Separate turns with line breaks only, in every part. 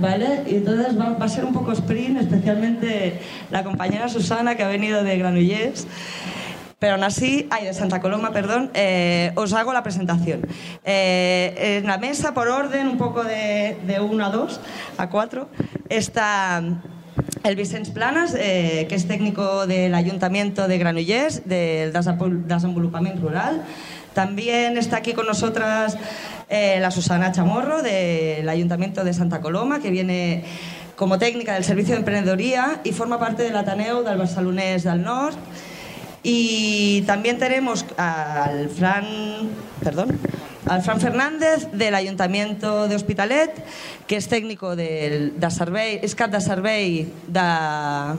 ¿vale? Y entonces va, va a ser un poco sprint, especialmente la compañera Susana, que ha venido de Granollers. Pero aún así, ay, de Santa Coloma, perdón, eh, os hago la presentación. Eh, en la mesa, por orden, un poco de, de 1 a 2, a 4, está el Vicens Planas, eh, que es técnico del Ayuntamiento de Granollers, del Desenvol- Desenvolupament Rural. También está aquí con nosotras eh, la Susana Chamorro, del Ayuntamiento de Santa Coloma, que viene como técnica del Servicio de Emprendedoría y forma parte del Ateneo del Barcelonés del Nord. Y también tenemos al Fran, perdón, al Fran Fernández del Ayuntamiento de Hospitalet, que és tècnico del, de servei, és cap de servei de,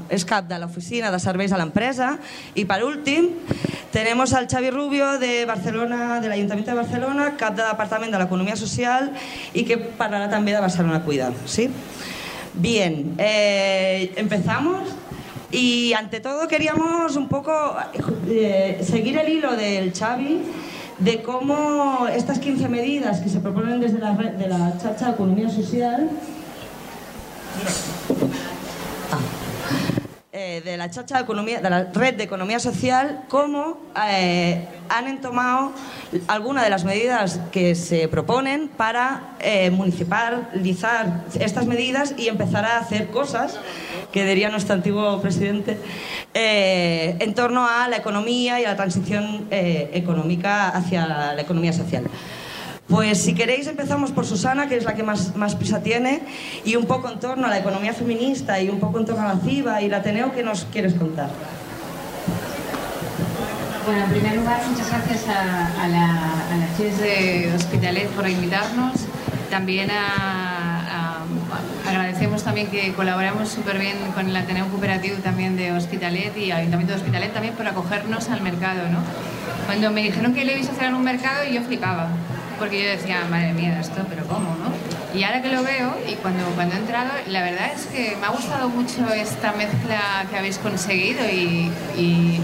és cap de l'oficina de serveis a l'empresa. I per últim, tenemos al Xavi Rubio de Barcelona, de l'Ajuntament de Barcelona, cap de Departament de l'Economia Social i que parlarà també de Barcelona Cuida. ¿sí? Bien, eh, empezamos. Y ante todo queríamos un poco eh, seguir el hilo del Xavi de cómo estas 15 medidas que se proponen desde la, red- de la Chacha Economía Social Ah. Eh, de la chacha de economía, de la red de economía social, cómo eh, han tomado algunas de las medidas que se proponen para eh, municipalizar estas medidas y empezar a hacer cosas que diría nuestro antiguo presidente en torno a la economía y a la transición económica hacia la economía social. Pues si queréis empezamos por Susana, que es la que más, más prisa tiene, y un poco en torno a la economía feminista y un poco en torno a la CIBA y la Ateneo, ¿qué nos quieres contar?
Bueno, en primer lugar, muchas gracias a, a la, a de Hospitalet por invitarnos. También a- a- agradecemos también que colaboramos súper bien con el Ateneo Cooperativo también de Hospitalet y Ayuntamiento de Hospitalet también por acogernos al mercado, ¿no? Cuando me dijeron que lo ibais a hacer en un mercado, yo flipaba, porque yo decía, madre mía, esto, pero ¿cómo, no? Y ahora que lo veo y cuando, cuando he entrado, la verdad es que me ha gustado mucho esta mezcla que habéis conseguido y,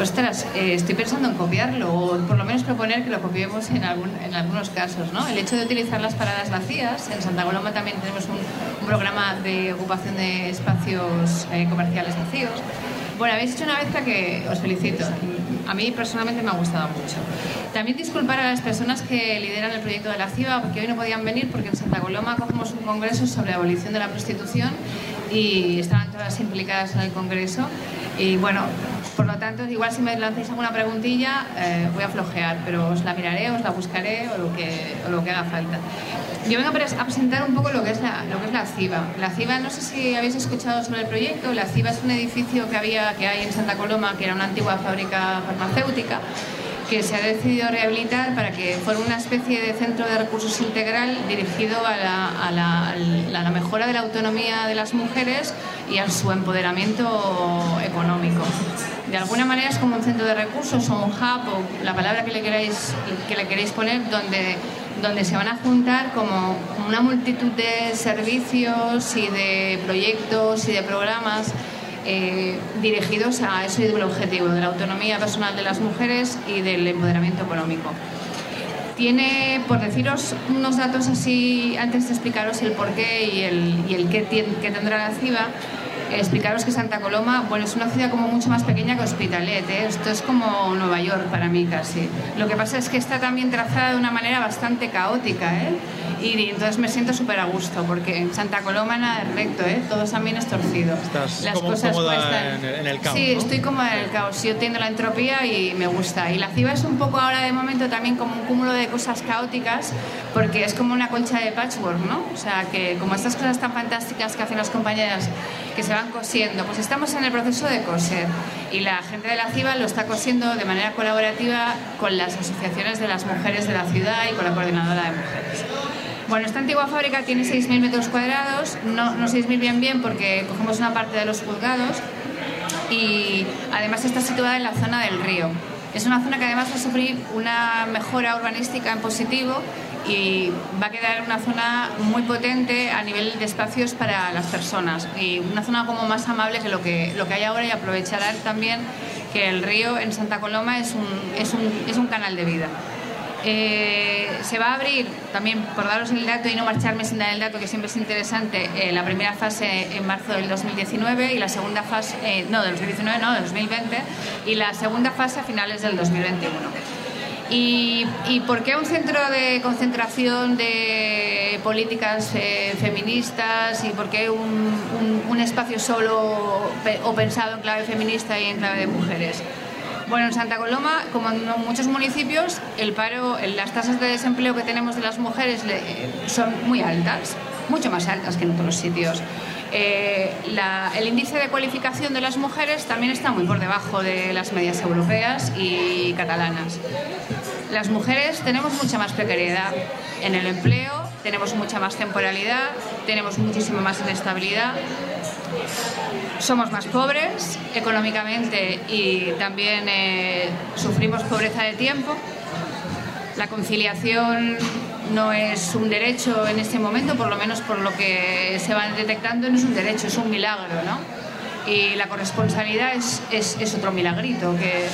ostras, eh, estoy pensando en copiarlo o por lo menos proponer que lo copiemos en, algún- en algunos casos. ¿no? El hecho de utilizar las paradas vacías, en Santa Coloma también tenemos un, un programa de ocupación de espacios eh, comerciales vacíos. Bueno, habéis hecho una mezcla que os felicito. A mí personalmente me ha gustado mucho. También disculpar a las personas que lideran el proyecto de la CIBA, porque hoy no podían venir porque en Santa Coloma cogemos un congreso sobre abolición de la prostitución y estaban todas implicadas en el congreso. Y bueno, por lo tanto, igual si me lanzáis alguna preguntilla, eh, voy a flojear, pero os la miraré, os la buscaré o lo que, o lo que haga falta. Yo vengo a pres- a presentar un poco lo que, es la, lo que es la CIBA. La CIBA, no sé si habéis escuchado sobre el proyecto, la CIBA es un edificio que, había, que hay en Santa Coloma, que era una antigua fábrica farmacéutica, que se ha decidido rehabilitar para que fuera una especie de centro de recursos integral dirigido a la, a la- a la mejora de la autonomía de las mujeres y a su empoderamiento económico. De alguna manera es como un centro de recursos o un hub o la palabra que le queráis, que le queréis poner donde, donde se van a juntar como una multitud de servicios y de proyectos y de programas eh, dirigidos a ese doble objetivo de la autonomía personal de las mujeres y del empoderamiento económico. Tiene, por deciros unos datos así, antes de explicaros el porqué y el, y el qué, qué tendrá la CIBA, eh, explicaros que Santa Coloma, bueno, es una ciudad como mucho más pequeña que Hospitalet, ¿eh? esto es como Nueva York para mí casi. Lo que pasa es que está también trazada de una manera bastante caótica, ¿eh? y entonces me siento súper a gusto, porque en Santa Coloma nada es recto, ¿eh? todo también es torcido.
Estás como cómoda en el- en el caos,
Sí,
¿no?
estoy como en el caos. Yo tiendo la entropía y me gusta. Y la CIBA es un poco ahora de momento también como un cúmulo de cosas caóticas, porque es como una colcha de patchwork, ¿no? O sea, que como estas cosas tan fantásticas que hacen las compañeras que se van cosiendo, pues estamos en el proceso de coser. Y la gente de la CIBA lo está cosiendo de manera colaborativa con las asociaciones de las mujeres de la ciudad y con la coordinadora de mujeres. Bueno, esta antigua fábrica tiene 6.000 metros cuadrados, no, no 6.000 bien bien porque cogemos una parte de los juzgados y además está situada en la zona del río. Es una zona que además va a sufrir una mejora urbanística en positivo y va a quedar una zona muy potente a nivel de espacios para las personas y una zona como más amable que lo que, lo que hay ahora y aprovecharán también que el río en Santa Coloma es un, es un, es un canal de vida. Eh, se va a abrir, también por daros el dato y no marcharme sin dar el dato, que siempre es interesante, eh, la primera fase en marzo del 2019 y la segunda fase, eh, no, del 2019, no, del 2020, y la segunda fase a finales del 2021. ¿Y, por qué un centro de concentración de políticas feministas y por qué un, un espacio solo o pensado en clave feminista y en clave de mujeres? Bueno, en Santa Coloma, como en muchos municipios, el paro, las tasas de desempleo que tenemos de las mujeres son muy altas, mucho más altas que en otros sitios. Eh, el índice de cualificación de las mujeres también está muy por debajo de las medias europeas y catalanas. Las mujeres tenemos mucha más precariedad en el empleo, tenemos mucha más temporalidad, tenemos muchísima más inestabilidad somos más pobres económicamente y también eh, sufrimos pobreza de tiempo. La conciliación no es un derecho en este momento, por lo menos por lo que se va detectando, no es un derecho, es un milagro, ¿no? Y la corresponsabilidad es, es, otro milagrito. Que,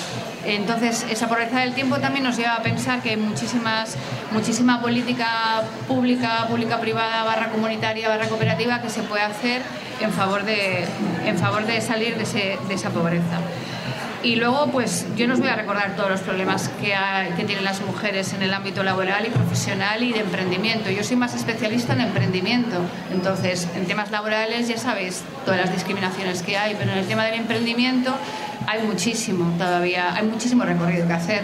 entonces, esa pobreza del tiempo también nos lleva a pensar que muchísimas, muchísima política pública, pública-privada, barra comunitaria, barra cooperativa que se puede hacer en favor de, en favor de salir de, de esa pobreza. Y luego, pues yo no os voy a recordar todos los problemas que, que, tienen las mujeres en el ámbito laboral y profesional y de emprendimiento. Yo soy más especialista en emprendimiento. Entonces, en temas laborales ya sabéis todas las discriminaciones que hay, pero en el tema del emprendimiento hay muchísimo todavía, hay muchísimo recorrido que hacer.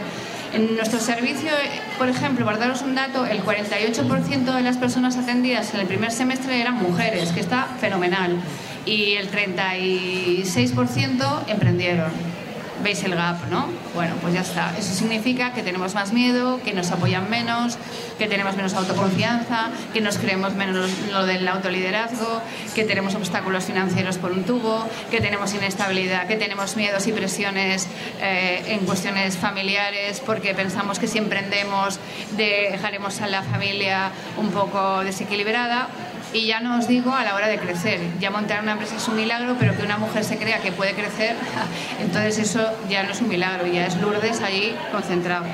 En nuestro servicio, por ejemplo, para daros un dato, el 48% de las personas atendidas en el primer semestre eran mujeres, que está fenomenal, y el 36% emprendieron veis el gap, ¿no? Bueno, pues ya está. Eso significa que tenemos más miedo, que nos apoyan menos, que tenemos menos autoconfianza, que nos creemos menos lo del autoliderazgo, que tenemos obstáculos financieros por un tubo, que tenemos inestabilidad, que tenemos miedos y presiones eh, en cuestiones familiares porque pensamos que si emprendemos dejaremos a la familia un poco desequilibrada y ya no os digo a la hora de crecer. Ya montar una empresa es un milagro, pero que una mujer se crea que puede crecer, entonces eso ya no es un milagro, ya es Lourdes allí concentrado.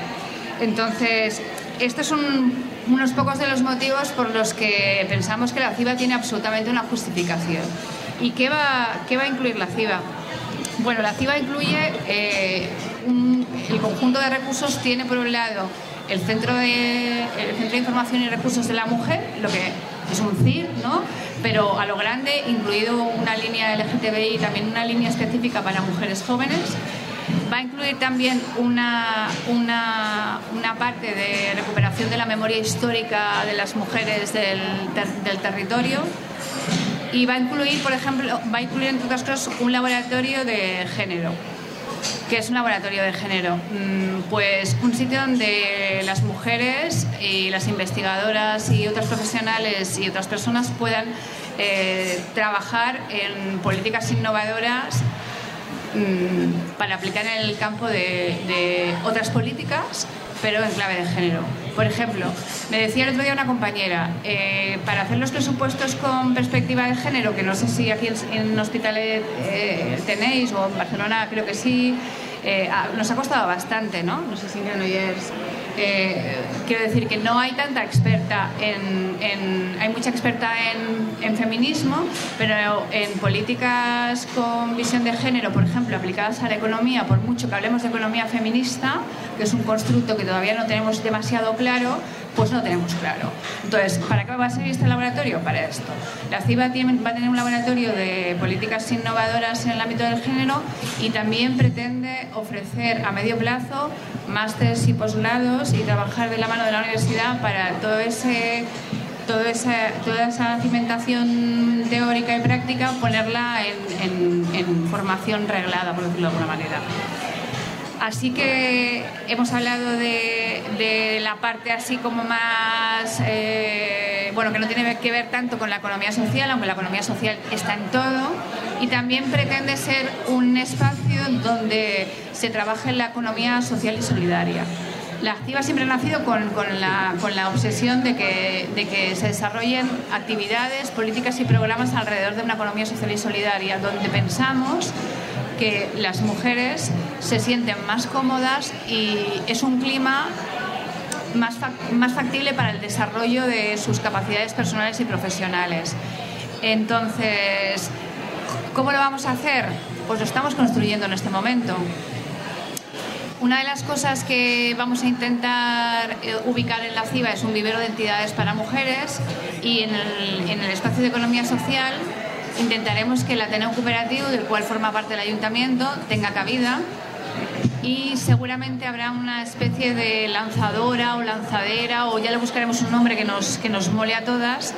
Entonces, estos son unos pocos de los motivos por los que pensamos que la CIBA tiene absolutamente una justificación. ¿Y qué va, qué va a incluir la CIBA? Bueno, la CIBA incluye eh, el conjunto de recursos, tiene por un lado el Centro de, el Centro de Información y Recursos de la Mujer, lo que es un CIR, ¿no? pero a lo grande, incluido una línea LGTBI y también una línea específica para mujeres jóvenes. Va a incluir también una, una, una parte de recuperación de la memoria histórica de las mujeres del, del territorio y va a incluir, por ejemplo, va a incluir entre otras cosas un laboratorio de género que es un laboratorio de género? Mm, pues un sitio donde las mujeres y las investigadoras y otras profesionales y otras personas puedan eh, trabajar en políticas innovadoras mm, para aplicar en el campo de, otras políticas, pero en clave de género. Por ejemplo, me decía el otro día una compañera, eh, para hacer los presupuestos con perspectiva de género, que no sé si aquí en, Hospitalet eh, tenéis o en Barcelona creo que sí, eh, nos ha costado bastante, ¿no? No sé si Granollers... Eh, quiero decir que no hay tanta experta en, hay mucha experta en, en, feminismo, pero en políticas con visión de género, por ejemplo, aplicadas a la economía, por mucho que hablemos de economía feminista, que es un constructo que todavía no tenemos demasiado claro, pues no tenemos claro. Entonces, ¿para qué va a servir este laboratorio? Para esto. La CIBA va a tener un laboratorio de políticas innovadoras en el ámbito del género y también pretende ofrecer a medio plazo másteres y posgrados y trabajar de la mano de la universidad para todo ese toda esa cimentación teórica y práctica, ponerla en, en formación reglada, por decirlo de alguna manera. Así que hemos hablado de, la parte así como más, eh, bueno, que no tiene que ver tanto con la economía social, aunque la economía social está en todo, y también pretende ser un espacio donde se trabaje la economía social y solidaria. La Activa siempre ha nacido con, la, con la, obsesión de que, de que, se desarrollen actividades, políticas y programas alrededor de una economía social y solidaria, donde pensamos que las mujeres se sienten más cómodas y es un clima más, más factible para el desarrollo de sus capacidades personales y profesionales. Entonces, ¿cómo lo vamos a hacer? Pues lo estamos construyendo en este momento. Una de las cosas que vamos a intentar eh, ubicar en la CIBA es un vivero de entidades para mujeres y en el, en el espacio de economía social intentaremos que el Ateneo Cooperativo, del cual forma parte el ayuntamiento, tenga cabida. Y seguramente habrá una especie de lanzadora o lanzadera o ya le buscaremos un nombre que nos, que nos mole a todas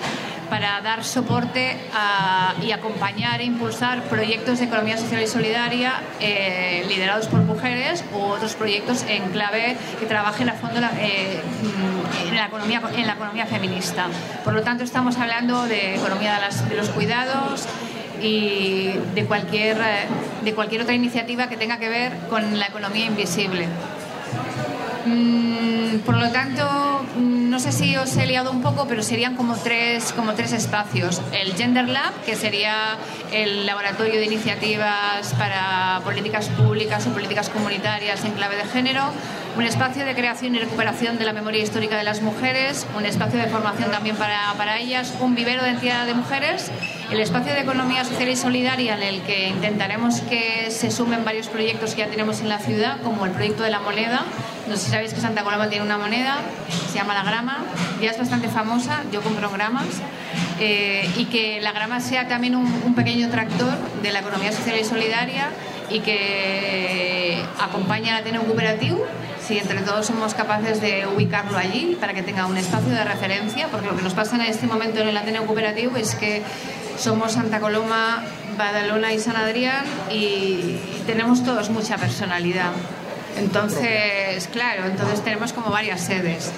para dar soporte y acompañar e impulsar proyectos de economía social y solidaria eh, liderados por mujeres u otros proyectos en clave que trabajen a fondo eh, en, la economía, en la economía feminista. Por lo tanto, estamos hablando de economía de, de los cuidados, y de cualquier, eh, de cualquier otra iniciativa que tenga que ver con la economía invisible. Mm, por lo tanto, mm, no sé si os he liado un poco, pero serían como tres, como tres espacios. El Gender Lab, que sería el laboratorio de iniciativas para políticas públicas o políticas comunitarias en clave de género. Un espacio de creación y recuperación de la memoria histórica de las mujeres. Un espacio de formación también para, para ellas. Un vivero de entidad de mujeres. El espacio de economía social y solidaria en el que intentaremos que se sumen varios proyectos que ya tenemos en la ciudad, como el proyecto de la moneda no sé si sabéis que Santa Coloma tiene una moneda, se llama la grama, ya es bastante famosa, yo compro gramas, eh, y que la grama sea también un, pequeño tractor de la economía social y solidaria y que acompañe al Ateneo Cooperativo, si entre todos somos capaces de ubicarlo allí para que tenga un espacio de referencia, porque lo que nos pasa en este momento en el Ateneo Cooperativo es que somos Santa Coloma, Badalona y San Adrián y tenemos todos mucha personalidad. Entonces, claro, entonces tenemos como varias sedes.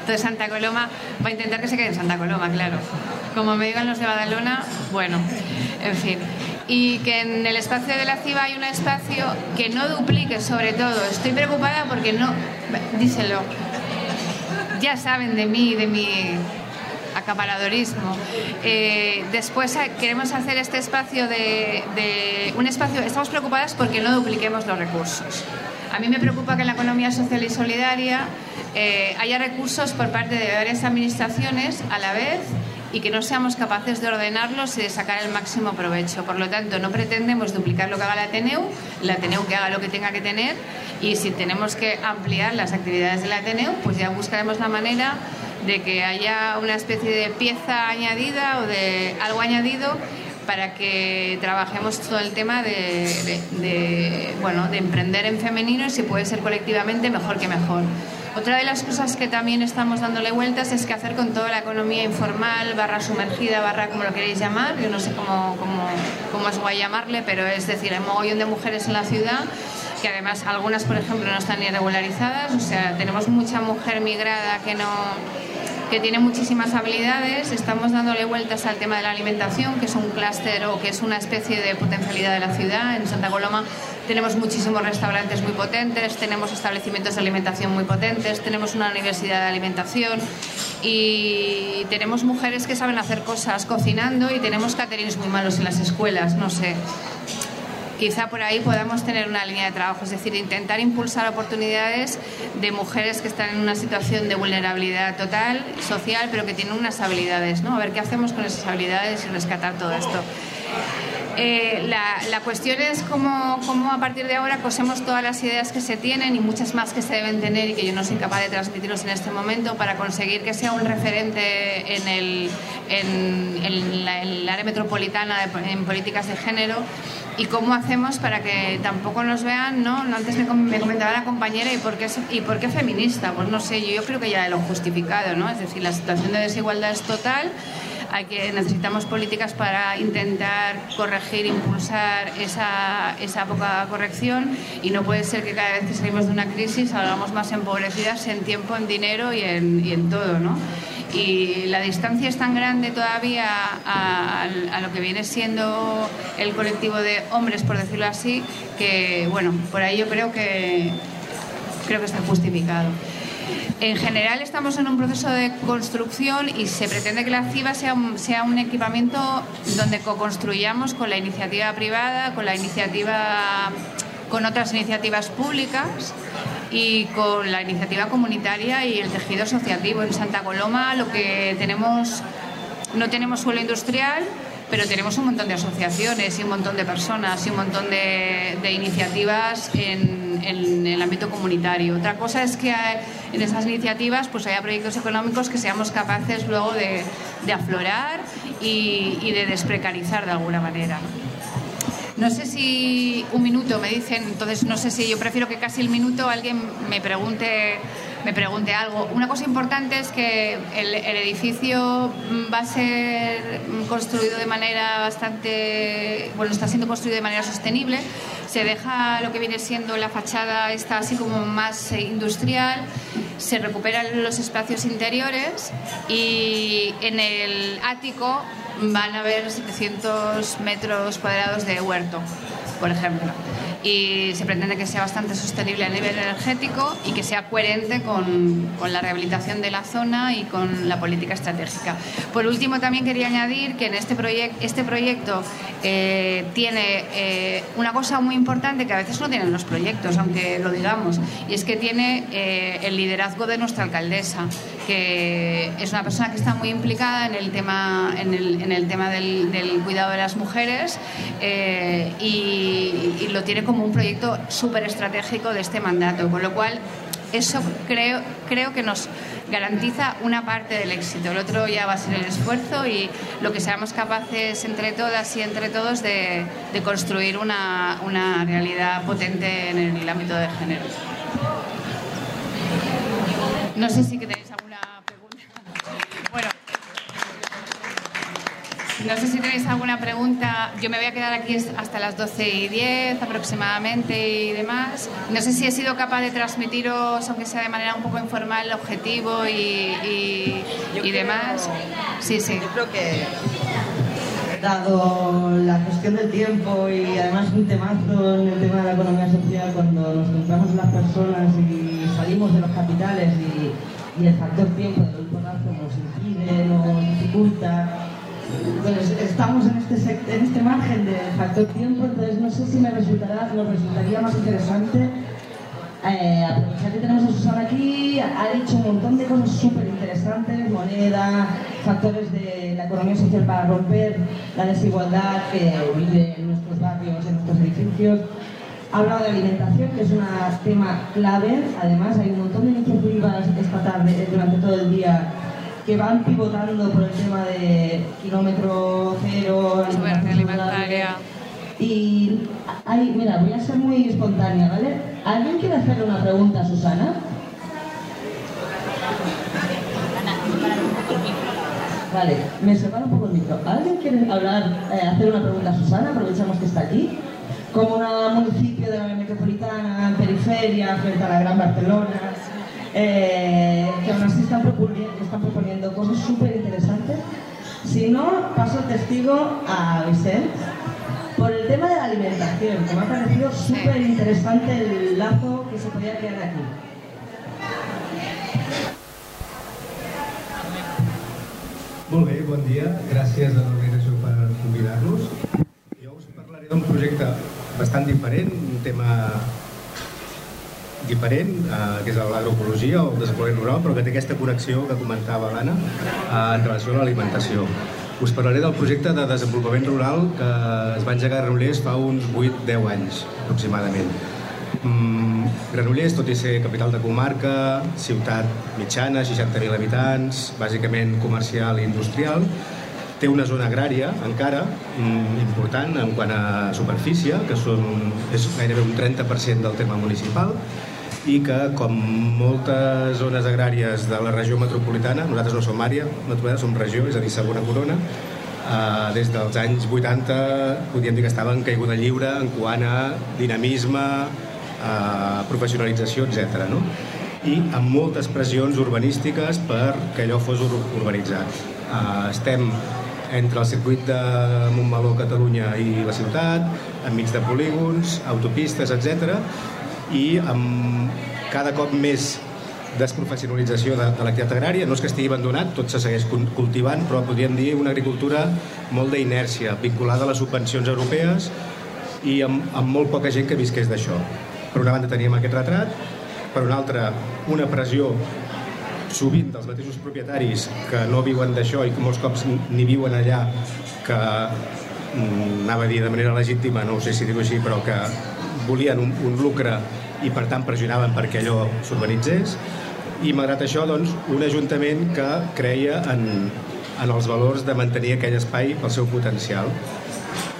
Entonces Santa Coloma va a intentar que se quede en Santa Coloma, claro. Como me digan los de Badalona, bueno, en fin. Y que en el espacio de la CIBA hay un espacio que no duplique sobre todo. Estoy preocupada porque no... Díselo. Ya saben de mí, de mi acaparadorismo. Eh, después eh, queremos hacer este espacio de, un espacio, estamos preocupadas porque no dupliquemos los recursos. A mí me preocupa que en la economía social y solidaria eh, haya recursos por parte de varias administraciones a la vez y que no seamos capaces de ordenarlos y de sacar el máximo provecho. Por lo tanto, no pretendemos duplicar lo que haga la Ateneu, la Ateneu que haga lo que tenga que tener y si tenemos que ampliar las actividades de la Ateneu, pues ya buscaremos la manera de que haya una especie de pieza añadida o de algo añadido para que trabajemos todo el tema de, bueno, de emprender en femenino y si puede ser colectivamente, mejor que mejor. Otra de las cosas que también estamos dándole vueltas es qué hacer con toda la economía informal, barra sumergida, barra como lo queréis llamar, yo no sé cómo, cómo, cómo voy a llamarle, pero es decir, hay mogollón de mujeres en la ciudad que además algunas, por ejemplo, no están ni regularizadas, o sea, tenemos mucha mujer migrada que no que tiene muchísimas habilidades. Estamos dándole vueltas al tema de la alimentación, que es un clúster o que es una especie de potencialidad de la ciudad. En Santa Coloma tenemos muchísimos restaurantes muy potentes, tenemos establecimientos de alimentación muy potentes, tenemos una universidad de alimentación y tenemos mujeres que saben hacer cosas cocinando y tenemos caterings muy malos en las escuelas, no sé quizá por ahí podamos tener una línea de trabajo, es decir, intentar impulsar oportunidades de mujeres que están en una situación de vulnerabilidad total, social, pero que tienen unas habilidades, ¿no? A ver qué hacemos con esas habilidades y rescatar todo esto. Eh, la, cuestión es cómo, cómo, a partir de ahora cosemos todas las ideas que se tienen y muchas más que se deben tener y que yo no soy capaz de transmitirlos en este momento para conseguir que sea un referente en el, área metropolitana en políticas de género y cómo hacemos para que tampoco nos vean, ¿no? Antes me, comentaba la compañera, ¿y por, qué, ¿y por feminista? Pues no sé, yo, yo creo que ya lo he justificado, ¿no? Es decir, la situación de desigualdad es total hay que, necesitamos políticas para intentar corregir, impulsar esa, esa poca corrección y no puede ser que cada vez que salimos de una crisis salgamos más empobrecidas en tiempo, en dinero y en, y en todo, ¿no? Y la distancia es tan grande todavía a, lo que viene siendo el colectivo de hombres, por decirlo así, que bueno, por ahí yo creo que creo que está justificado. En general estamos en un proceso de construcción y se pretende que la CIBA sea un, sea un equipamiento donde co-construyamos con la iniciativa privada, con la iniciativa, con otras iniciativas públicas y con la iniciativa comunitaria y el tejido asociativo. En Santa Coloma lo que tenemos, no tenemos suelo industrial, pero tenemos un montón de asociaciones y un montón de personas y un montón de, iniciativas en, el ámbito comunitario. Otra cosa es que en esas iniciativas pues haya proyectos económicos que seamos capaces luego de, aflorar y, y, de desprecarizar de alguna manera. No sé si un minuto me dicen, entonces no sé si yo prefiero que casi el minuto alguien me pregunte me pregunte algo. Una cosa importante es que el, edificio va a ser construido de manera bastante, bueno, está siendo construido de manera sostenible. Se deja lo que viene siendo la fachada, está así como más industrial, se recuperan los espacios interiores y en el ático van a haber 700 metros cuadrados de huerto, por ejemplo y se pretende que sea bastante sostenible a nivel energético y que sea coherente con, con la rehabilitación de la zona y con la política estratégica. Por último, también quería añadir que en este, proyecto este proyecto eh, tiene eh, una cosa muy importante que a veces no tienen los proyectos, aunque lo digamos, y es que tiene eh, el liderazgo de nuestra alcaldesa, que es una persona que está muy implicada en el tema, en el, tema del, cuidado de las mujeres y, y lo tiene como un proyecto súper estratégico de este mandato, con lo cual eso creo, creo que nos garantiza una parte del éxito. El otro ya va a ser el esfuerzo y lo que seamos capaces entre todas y entre todos de, de construir una, una realidad potente en el ámbito de género. No sé si tenéis alguna No sé si tenéis alguna pregunta. Yo me voy a quedar aquí hasta las 12 y 10 aproximadamente y demás. No sé si he sido capaz de transmitiros, aunque sea de manera un poco informal, el objetivo y, y, demás.
Sí, sí. Yo creo que dado la cuestión del tiempo y además un temazo en el tema de la economía social cuando nos centramos en las personas y salimos de los capitales y, el factor tiempo de los nos impide, nos dificulta. Pues estamos en este, en este margen de factor tiempo, entonces no sé si me resultará, nos resultaría más interesante eh, aprovechar que tenemos a Susana aquí, ha dicho un montón de cosas súper interesantes, moneda, factores de la economía social para romper la desigualdad que vive en nuestros barrios, en nuestros edificios. Ha hablado de alimentación, que es un tema clave. Además, hay un montón de iniciativas esta tarde, durante todo el día, que van pivotando por el tema de kilómetro cero,
alimentaria.
Y hay, mira, voy a ser muy espontánea, ¿vale? ¿Alguien quiere hacerle una pregunta a Susana? Vale, me separo un poco el micro. ¿Alguien quiere hablar, eh, hacer una pregunta a Susana? Aprovechamos que está aquí. Como un municipio de la metropolitana, periferia, frente a la Gran Barcelona, eh, que aún así están proponiendo, están proponiendo cosas súper interesantes. Si no, paso el testigo a Vicente por el tema de la alimentación, que me ha parecido súper interesante el lazo que se podía crear aquí.
Molt bé, bon dia. Gràcies a l'organització per convidar-nos. Jo us parlaré d'un projecte bastant diferent, un tema diferent, eh, que és l'agroecologia o el desenvolupament rural, però que té aquesta connexió que comentava l'Anna eh, en relació a l'alimentació. Us parlaré del projecte de desenvolupament rural que es va engegar a Granollers fa uns 8-10 anys, aproximadament. Mm, Granollers, tot i ser capital de comarca, ciutat mitjana, 60.000 habitants, bàsicament comercial i industrial, té una zona agrària encara mm, important en quant a superfície, que són, és gairebé un 30% del terme municipal, i que, com moltes zones agràries de la regió metropolitana, nosaltres no som àrea metropolitana, som regió, és a dir, segona corona, eh, des dels anys 80 podríem dir que estava en caiguda lliure en quant a dinamisme, eh, professionalització, etc. No? i amb moltes pressions urbanístiques per que allò fos urbanitzat. Eh, estem entre el circuit de Montmeló, Catalunya i la ciutat, enmig de polígons, autopistes, etc i amb cada cop més desprofessionalització de, de l'activitat agrària, no és que estigui abandonat, tot se segueix cultivant, però podríem dir una agricultura molt d'inèrcia, vinculada a les subvencions europees i amb, amb molt poca gent que visqués d'això. Per una banda teníem aquest retrat, per una altra, una pressió sovint dels mateixos propietaris que no viuen d'això i que molts cops ni viuen allà que mm, anava a dir de manera legítima, no sé si dir-ho així, però que volien un, un lucre i per tant pressionaven perquè allò s'urbanitzés i malgrat això doncs, un ajuntament que creia en, en els valors de mantenir aquell espai pel seu potencial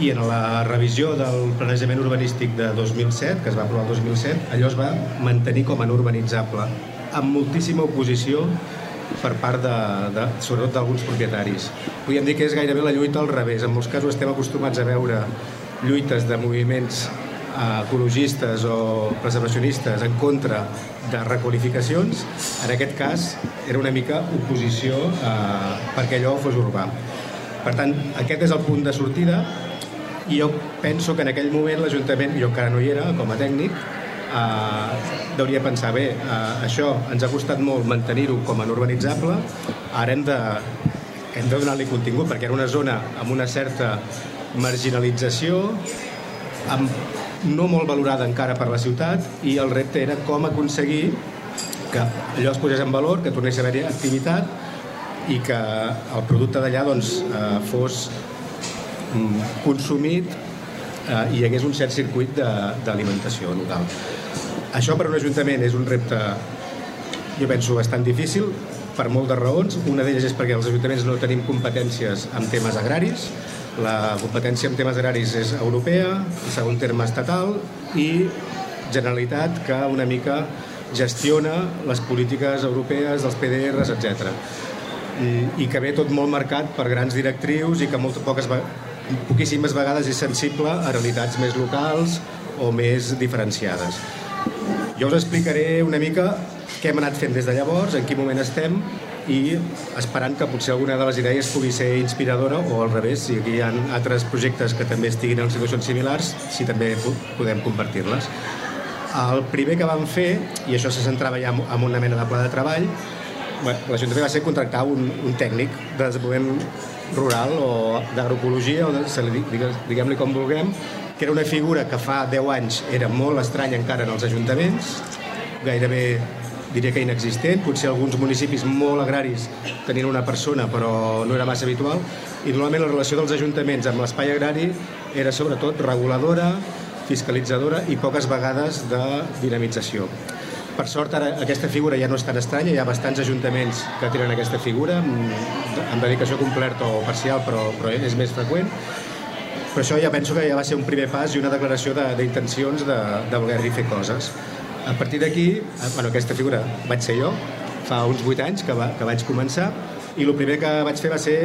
i en la revisió del planejament urbanístic de 2007, que es va aprovar el 2007, allò es va mantenir com a urbanitzable, amb moltíssima oposició per part de, de sobretot d'alguns propietaris. Podríem dir que és gairebé la lluita al revés. En molts casos estem acostumats a veure lluites de moviments ecologistes o preservacionistes en contra de requalificacions. En aquest cas era una mica oposició eh, perquè allò fos urbà. Per tant, aquest és el punt de sortida i jo penso que en aquell moment l'Ajuntament, jo encara no hi era com a tècnic, eh, hauria pensar, bé, eh, això ens ha costat molt mantenir-ho com a urbanitzable, ara hem de, hem de donar-li contingut, perquè era una zona amb una certa marginalització, amb no molt valorada encara per la ciutat, i el repte era com aconseguir que allò es posés en valor, que tornés a haver-hi activitat i que el producte d'allà doncs, eh, fos mm, consumit eh, i hi hagués un cert circuit d'alimentació local. Això per un ajuntament és un repte, jo penso, bastant difícil, per moltes raons. Una d'elles és perquè els ajuntaments no tenim competències en temes agraris, la competència en temes agraris és europea, en segon terme estatal, i Generalitat que una mica gestiona les polítiques europees, dels PDRs, etc. I, que ve tot molt marcat per grans directrius i que molt poques, poquíssimes vegades és sensible a realitats més locals o més diferenciades. Jo us explicaré una mica què hem anat fent des de llavors, en quin moment estem i esperant que potser alguna de les idees pugui ser inspiradora o al revés, si aquí hi ha altres projectes que també estiguin en situacions similars, si també podem compartir-les. El primer que vam fer, i això se centrava ja en una mena de pla de treball, l'Ajuntament va ser contractar un, un tècnic de desenvolupament rural o d'agropologia, o diguem-li com vulguem, que era una figura que fa 10 anys era molt estranya encara en els ajuntaments, gairebé diria que inexistent, potser alguns municipis molt agraris tenien una persona però no era massa habitual. I normalment la relació dels ajuntaments amb l'espai agrari era sobretot reguladora, fiscalitzadora i poques vegades de dinamització. Per sort ara aquesta figura ja no és tan estranya, hi ha bastants ajuntaments que tenen aquesta figura. Amb dedicació completa o parcial però, però és més freqüent. Però això ja penso que ja va ser un primer pas i una declaració d'intencions de, de, de voler-hi fer coses. A partir d'aquí, eh, bueno, aquesta figura vaig ser jo, fa uns 8 anys que, va, que vaig començar, i el primer que vaig fer va ser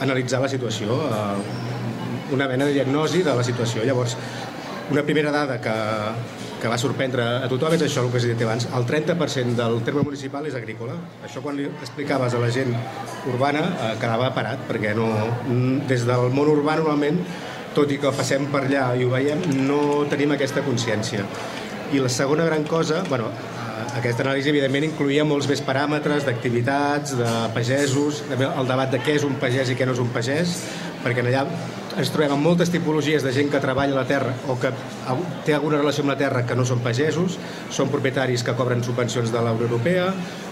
analitzar la situació, eh, una mena de diagnosi de la situació. Llavors, una primera dada que, que va sorprendre a tothom és això, el que has dit abans. El 30% del terme municipal és agrícola. Això quan li explicaves a la gent urbana eh, quedava parat, perquè no, des del món urbà normalment tot i que passem per allà i ho veiem, no tenim aquesta consciència. I la segona gran cosa, bueno, aquesta anàlisi evidentment incluïa molts més paràmetres d'activitats, de pagesos, el debat de què és un pagès i què no és un pagès, perquè allà ens trobem amb moltes tipologies de gent que treballa a la terra o que té alguna relació amb la terra que no són pagesos, són propietaris que cobren subvencions de l'Euro Europea,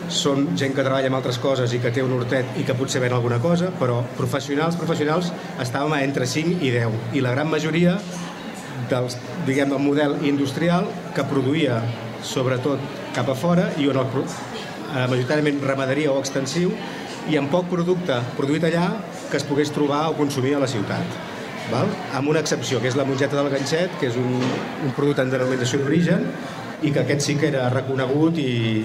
són gent que treballa amb altres coses i que té un hortet i que potser ven alguna cosa, però professionals, professionals, estàvem entre 5 i 10. I la gran majoria dels, diguem, del model industrial que produïa sobretot cap a fora i on el, eh, majoritàriament ramaderia o extensiu i amb poc producte produït allà que es pogués trobar o consumir a la ciutat. Val? Amb una excepció, que és la mongeta del ganxet, que és un, un producte en denominació d'origen i que aquest sí que era reconegut i,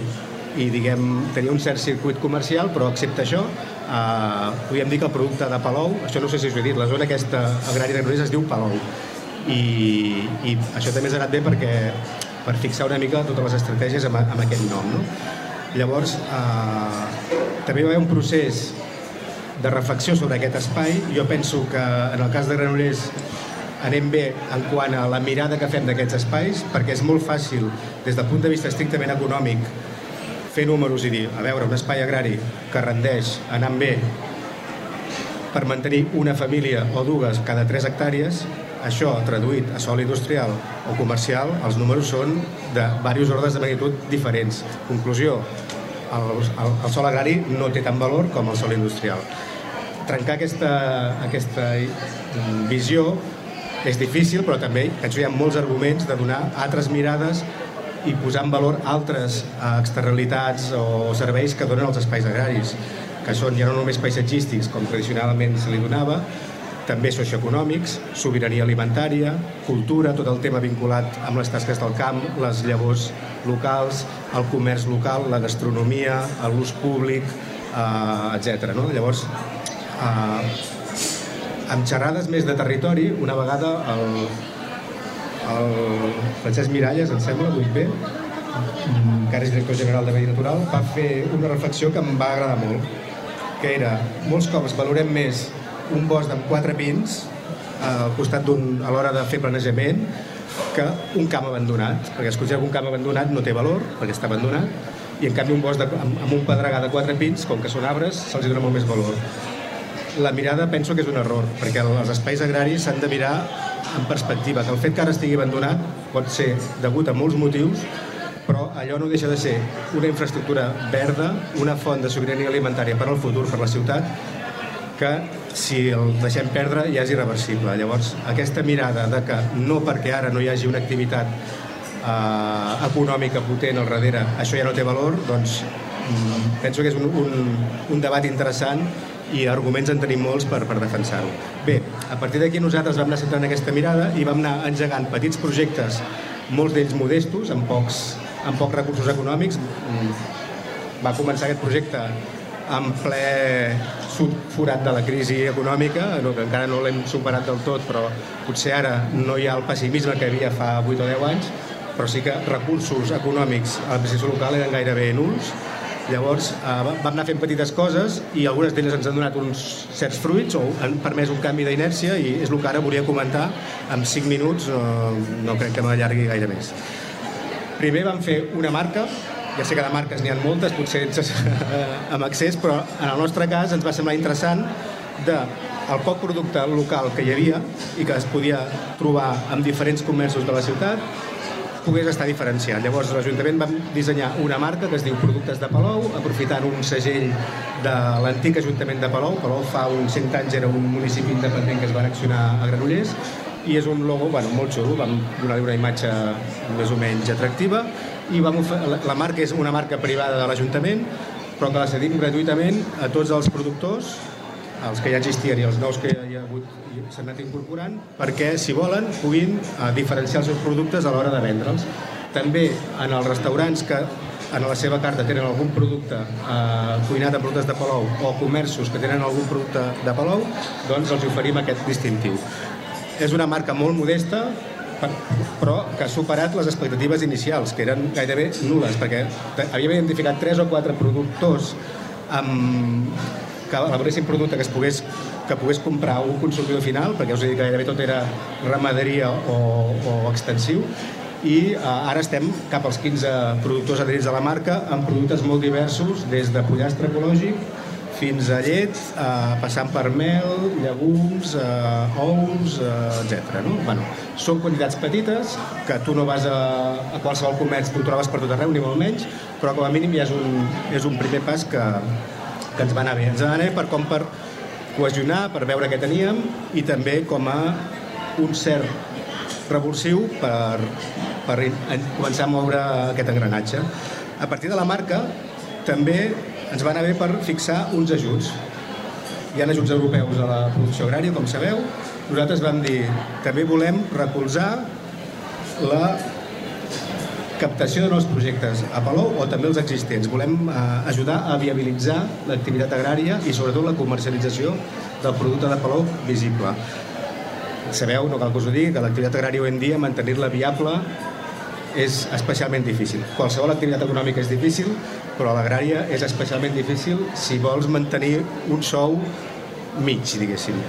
i diguem, tenia un cert circuit comercial, però excepte això, eh, podríem dir que el producte de Palou, això no sé si us he dit, la zona aquesta agrària de es diu Palou. I, I això també ha anat bé perquè per fixar una mica totes les estratègies amb, amb aquest nom. No? Llavors, eh, també hi va haver un procés de reflexió sobre aquest espai. Jo penso que en el cas de Granollers anem bé en quant a la mirada que fem d'aquests espais, perquè és molt fàcil, des del punt de vista estrictament econòmic, fer números i dir, a veure, un espai agrari que rendeix anant bé per mantenir una família o dues cada 3 hectàrees, Això, traduït a sol industrial o comercial, els números són de diversos ordres de magnitud diferents. Conclusió, el, el, el sol agrari no té tant valor com el sol industrial. Trencar aquesta, aquesta visió és difícil, però també penso hi ha molts arguments de donar altres mirades i posar en valor altres eh, externalitats o serveis que donen els espais agraris, que són ja no només paisatgístics, com tradicionalment se li donava, també socioeconòmics, sobirania alimentària, cultura, tot el tema vinculat amb les tasques del camp, les llavors locals, el comerç local, la gastronomia, l'ús públic, eh, etc. No? Llavors, eh, amb xerrades més de territori, una vegada el, el Francesc Miralles, em sembla, bé, que ara és director general de Medi Natural, va fer una reflexió que em va agradar molt, que era, molts cops valorem més un bosc amb quatre pins al costat d'un a l'hora de fer planejament que un camp abandonat, perquè es considera que un camp abandonat no té valor, perquè està abandonat, i en canvi un bosc de, amb, amb un pedregar de quatre pins, com que són arbres, se'ls dona molt més valor. La mirada penso que és un error, perquè els espais agraris s'han de mirar en perspectiva, que el fet que ara estigui abandonat pot ser degut a molts motius, però allò no deixa de ser una infraestructura verda, una font de sobirania alimentària per al futur, per la ciutat, que si el deixem perdre ja és irreversible. Llavors, aquesta mirada de que no perquè ara no hi hagi una activitat eh, econòmica potent al darrere, això ja no té valor, doncs mm, penso que és un, un, un debat interessant i arguments en tenim molts per, per defensar-ho. Bé, a partir d'aquí nosaltres vam anar centrant aquesta mirada i vam anar engegant petits projectes, molts d'ells modestos, amb pocs, amb pocs recursos econòmics. Mm, va començar aquest projecte en ple forat de la crisi econòmica, no, que encara no l'hem superat del tot, però potser ara no hi ha el pessimisme que hi havia fa 8 o 10 anys, però sí que recursos econòmics a l'administració local eren gairebé nuls Llavors eh, vam anar fent petites coses i algunes d'elles ens han donat uns certs fruits o han permès un canvi d'inèrcia i és el que ara volia comentar en 5 minuts, no, no crec que m'allargui gaire més. Primer vam fer una marca, ja sé que de marques n'hi ha moltes, potser ets amb accés, però en el nostre cas ens va semblar interessant de el poc producte local que hi havia i que es podia trobar en diferents comerços de la ciutat pogués estar diferenciat. Llavors l'Ajuntament va dissenyar una marca que es diu Productes de Palou, aprofitant un segell de l'antic Ajuntament de Palou. Palou fa uns 100 anys era un municipi independent que es va accionar a Granollers i és un logo bueno, molt xulo, vam donar-li una imatge més o menys atractiva i vam la marca és una marca privada de l'Ajuntament però que la cedim gratuïtament a tots els productors els que ja existien i els nous que hi ha s'han anat incorporant perquè, si volen, puguin eh, diferenciar els seus productes a l'hora de vendre'ls. També en els restaurants que en la seva carta tenen algun producte eh, cuinat amb productes de Palou o comerços que tenen algun producte de Palou, doncs els oferim aquest distintiu. És una marca molt modesta, però que ha superat les expectatives inicials, que eren gairebé nules, perquè havíem identificat tres o quatre productors amb que elaboressin producte que es pogués que pogués comprar un consumidor final, perquè us he dit que gairebé tot era ramaderia o, o extensiu, i eh, ara estem cap als 15 productors adherits a la marca amb productes molt diversos, des de pollastre ecològic fins a llet, eh, passant per mel, llegums, eh, ous, eh, etc. No? Bueno, són quantitats petites, que tu no vas a, a qualsevol comerç, tu trobes per tot arreu, ni molt menys, però com a mínim ja és un, és un primer pas que, que ens va anar bé. Ens va anar bé per com per cohesionar, per veure què teníem i també com a un cert revulsiu per, per començar a moure aquest engranatge. A partir de la marca també ens va anar bé per fixar uns ajuts. Hi ha ajuts europeus a la producció agrària, com sabeu. Nosaltres vam dir, també volem recolzar la captació de nous projectes a Palou o també els existents. Volem eh, ajudar a viabilitzar l'activitat agrària i sobretot la comercialització del producte de Palou visible. Sabeu, no cal que us ho digui, que l'activitat agrària avui en dia, mantenir-la viable és especialment difícil. Qualsevol activitat econòmica és difícil, però l'agrària és especialment difícil si vols mantenir un sou mig, diguéssim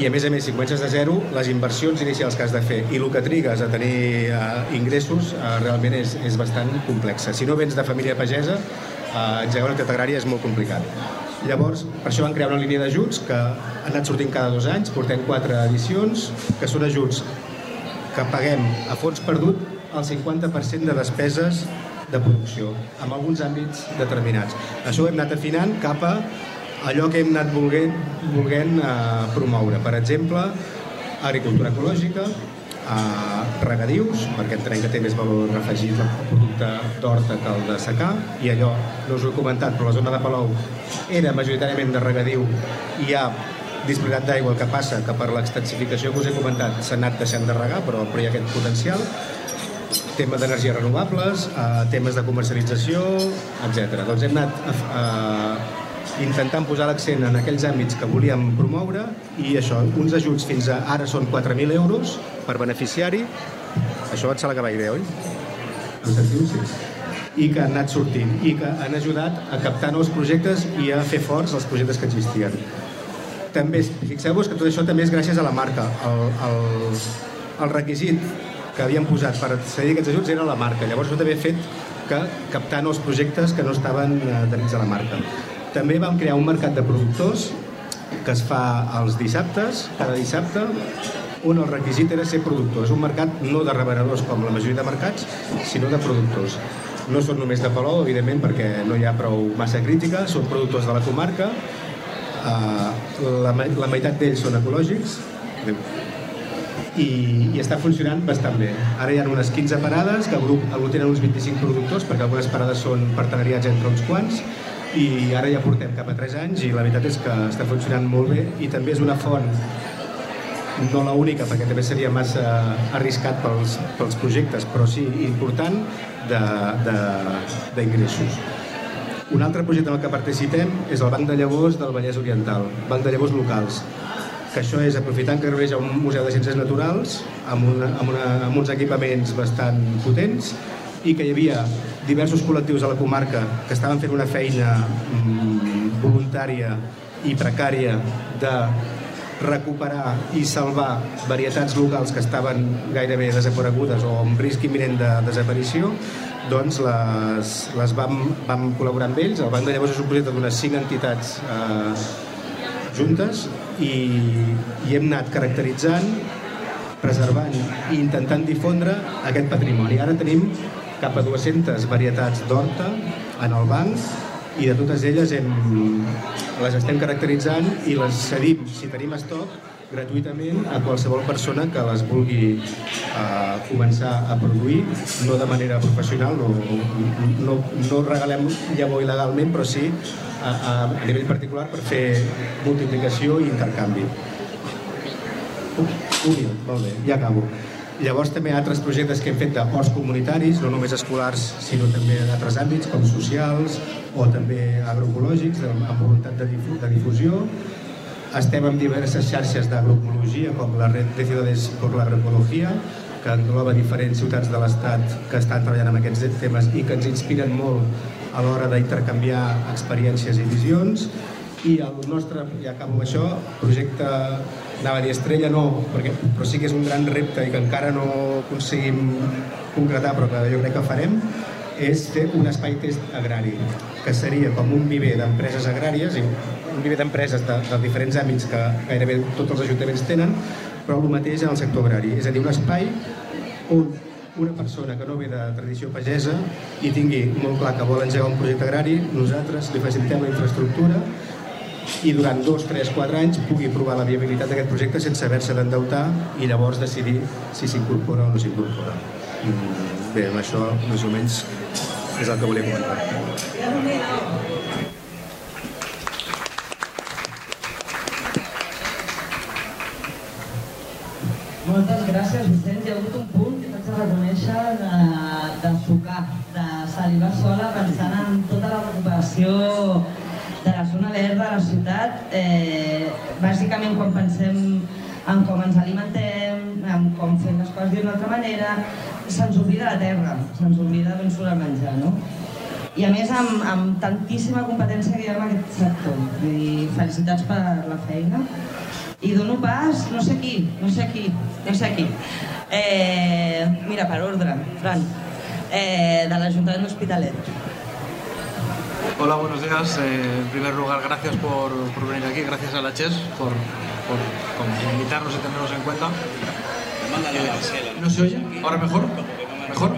i a més a més, si comences de zero, les inversions inicials que has de fer i el que trigues a tenir eh, ingressos eh, realment és, és bastant complexa. Si no vens de família pagesa, eh, engegar una activitat agrària és molt complicat. Llavors, per això van crear una línia d'ajuts que ha anat sortint cada dos anys, portem quatre edicions, que són ajuts que paguem a fons perdut el 50% de despeses de producció, en alguns àmbits determinats. Això ho hem anat afinant cap a allò que hem anat volent, volent eh, promoure. Per exemple, agricultura ecològica, eh, regadius, perquè entenem que té més valor afegit el producte d'horta que el de secar, i allò, no us ho he comentat, però la zona de Palou era majoritàriament de regadiu i hi ha disponibilitat d'aigua, que passa que per l'extensificació que us he comentat s'ha anat deixant de regar, però, però hi ha aquest potencial, tema d'energies renovables, eh, temes de comercialització, etc. Doncs hem anat eh, intentant posar l'accent en aquells àmbits que volíem promoure i això, uns ajuts fins a ara són 4.000 euros per beneficiari, això et sembla que vaig bé, oi? En sentiu, sí. I que han anat sortint i que han ajudat a captar nous projectes i a fer forts els projectes que existien. També, fixeu-vos que tot això també és gràcies a la marca. El, el, el requisit que havíem posat per accedir aquests ajuts era la marca. Llavors això també ha fet que captar nous projectes que no estaven adherits a la marca. També vam crear un mercat de productors que es fa els dissabtes, cada dissabte, on el requisit era ser productor. És un mercat no de revenedors com la majoria de mercats, sinó de productors. No són només de Palou, evidentment, perquè no hi ha prou massa crítica, són productors de la comarca, uh, la, la meitat d'ells són ecològics, i, i està funcionant bastant bé. Ara hi ha unes 15 parades, que el grup aglutinen uns 25 productors, perquè algunes parades són partenariats entre uns quants, i ara ja portem cap a 3 anys i la veritat és que està funcionant molt bé i també és una font no la única perquè també seria massa arriscat pels, pels projectes però sí important d'ingressos un altre projecte en el que participem és el Banc de Llavors del Vallès Oriental Banc de Llavors locals que això és aprofitant que reuneix un museu de ciències naturals amb, una, amb, una, amb uns equipaments bastant potents i que hi havia diversos col·lectius a la comarca que estaven fent una feina mm, voluntària i precària de recuperar i salvar varietats locals que estaven gairebé desaparegudes o amb risc imminent de desaparició, doncs les, les vam, vam col·laborar amb ells. El Banc de Llavors és un projecte d'unes cinc entitats eh, juntes i, i hem anat caracteritzant, preservant i intentant difondre aquest patrimoni. Ara tenim cap a 200 varietats d'horta en el banc i de totes elles hem, les estem caracteritzant i les cedim, si tenim estoc, gratuïtament a qualsevol persona que les vulgui eh, començar a produir, no de manera professional, no, no, no regalem llavor il·legalment, però sí a, a, a nivell particular per fer multiplicació i intercanvi. Un minut, molt bé, ja acabo. Llavors també altres projectes que hem fet de comunitaris, no només escolars, sinó també d'altres àmbits com socials o també agroecològics, amb voluntat de, difusió. Estem en diverses xarxes d'agroecologia, com la Red de Ciudades por la Agroecología, que engloba diferents ciutats de l'Estat que estan treballant amb aquests temes i que ens inspiren molt a l'hora d'intercanviar experiències i visions i el nostre, ja acabo amb això, projecte, anava a dir estrella no, perquè, però sí que és un gran repte i que encara no aconseguim concretar, però que jo crec que farem, és fer un espai test agrari, que seria com un viver d'empreses agràries, i un viver d'empreses de, de diferents àmbits que gairebé tots els ajuntaments tenen, però el mateix en el sector agrari. És a dir, un espai on una persona que no ve de tradició pagesa i tingui molt clar que vol engegar un projecte agrari, nosaltres li facilitem la infraestructura i durant dos, tres, quatre anys pugui provar la viabilitat d'aquest projecte sense haver-se d'endeutar i llavors decidir si s'incorpora o no s'incorpora. Mm, bé, amb això més o menys és el que volia comentar.
Moltes gràcies, Vicenç. Hi ha hagut un punt t'haig de de, de sucar, de salivar sola pensant en tota la recuperació de la zona verda de la ciutat, eh, bàsicament quan pensem en com ens alimentem, en com fem les coses d'una altra manera, se'ns oblida la terra, se'ns oblida d'on surt el menjar, no? I a més amb, amb tantíssima competència que hi ha en aquest sector. Vull dir, felicitats per la feina. I dono pas, no sé qui, no sé qui, no sé qui. Eh, mira, per ordre, Fran, eh, de l'Ajuntament d'Hospitalet.
Hola, buenos días. Eh, en primer lugar, gracias por, por, venir aquí, gracias a la CHES por, por, invitarnos y tenernos en cuenta. Eh, ¿No se oye? ¿Ahora mejor? ¿Mejor?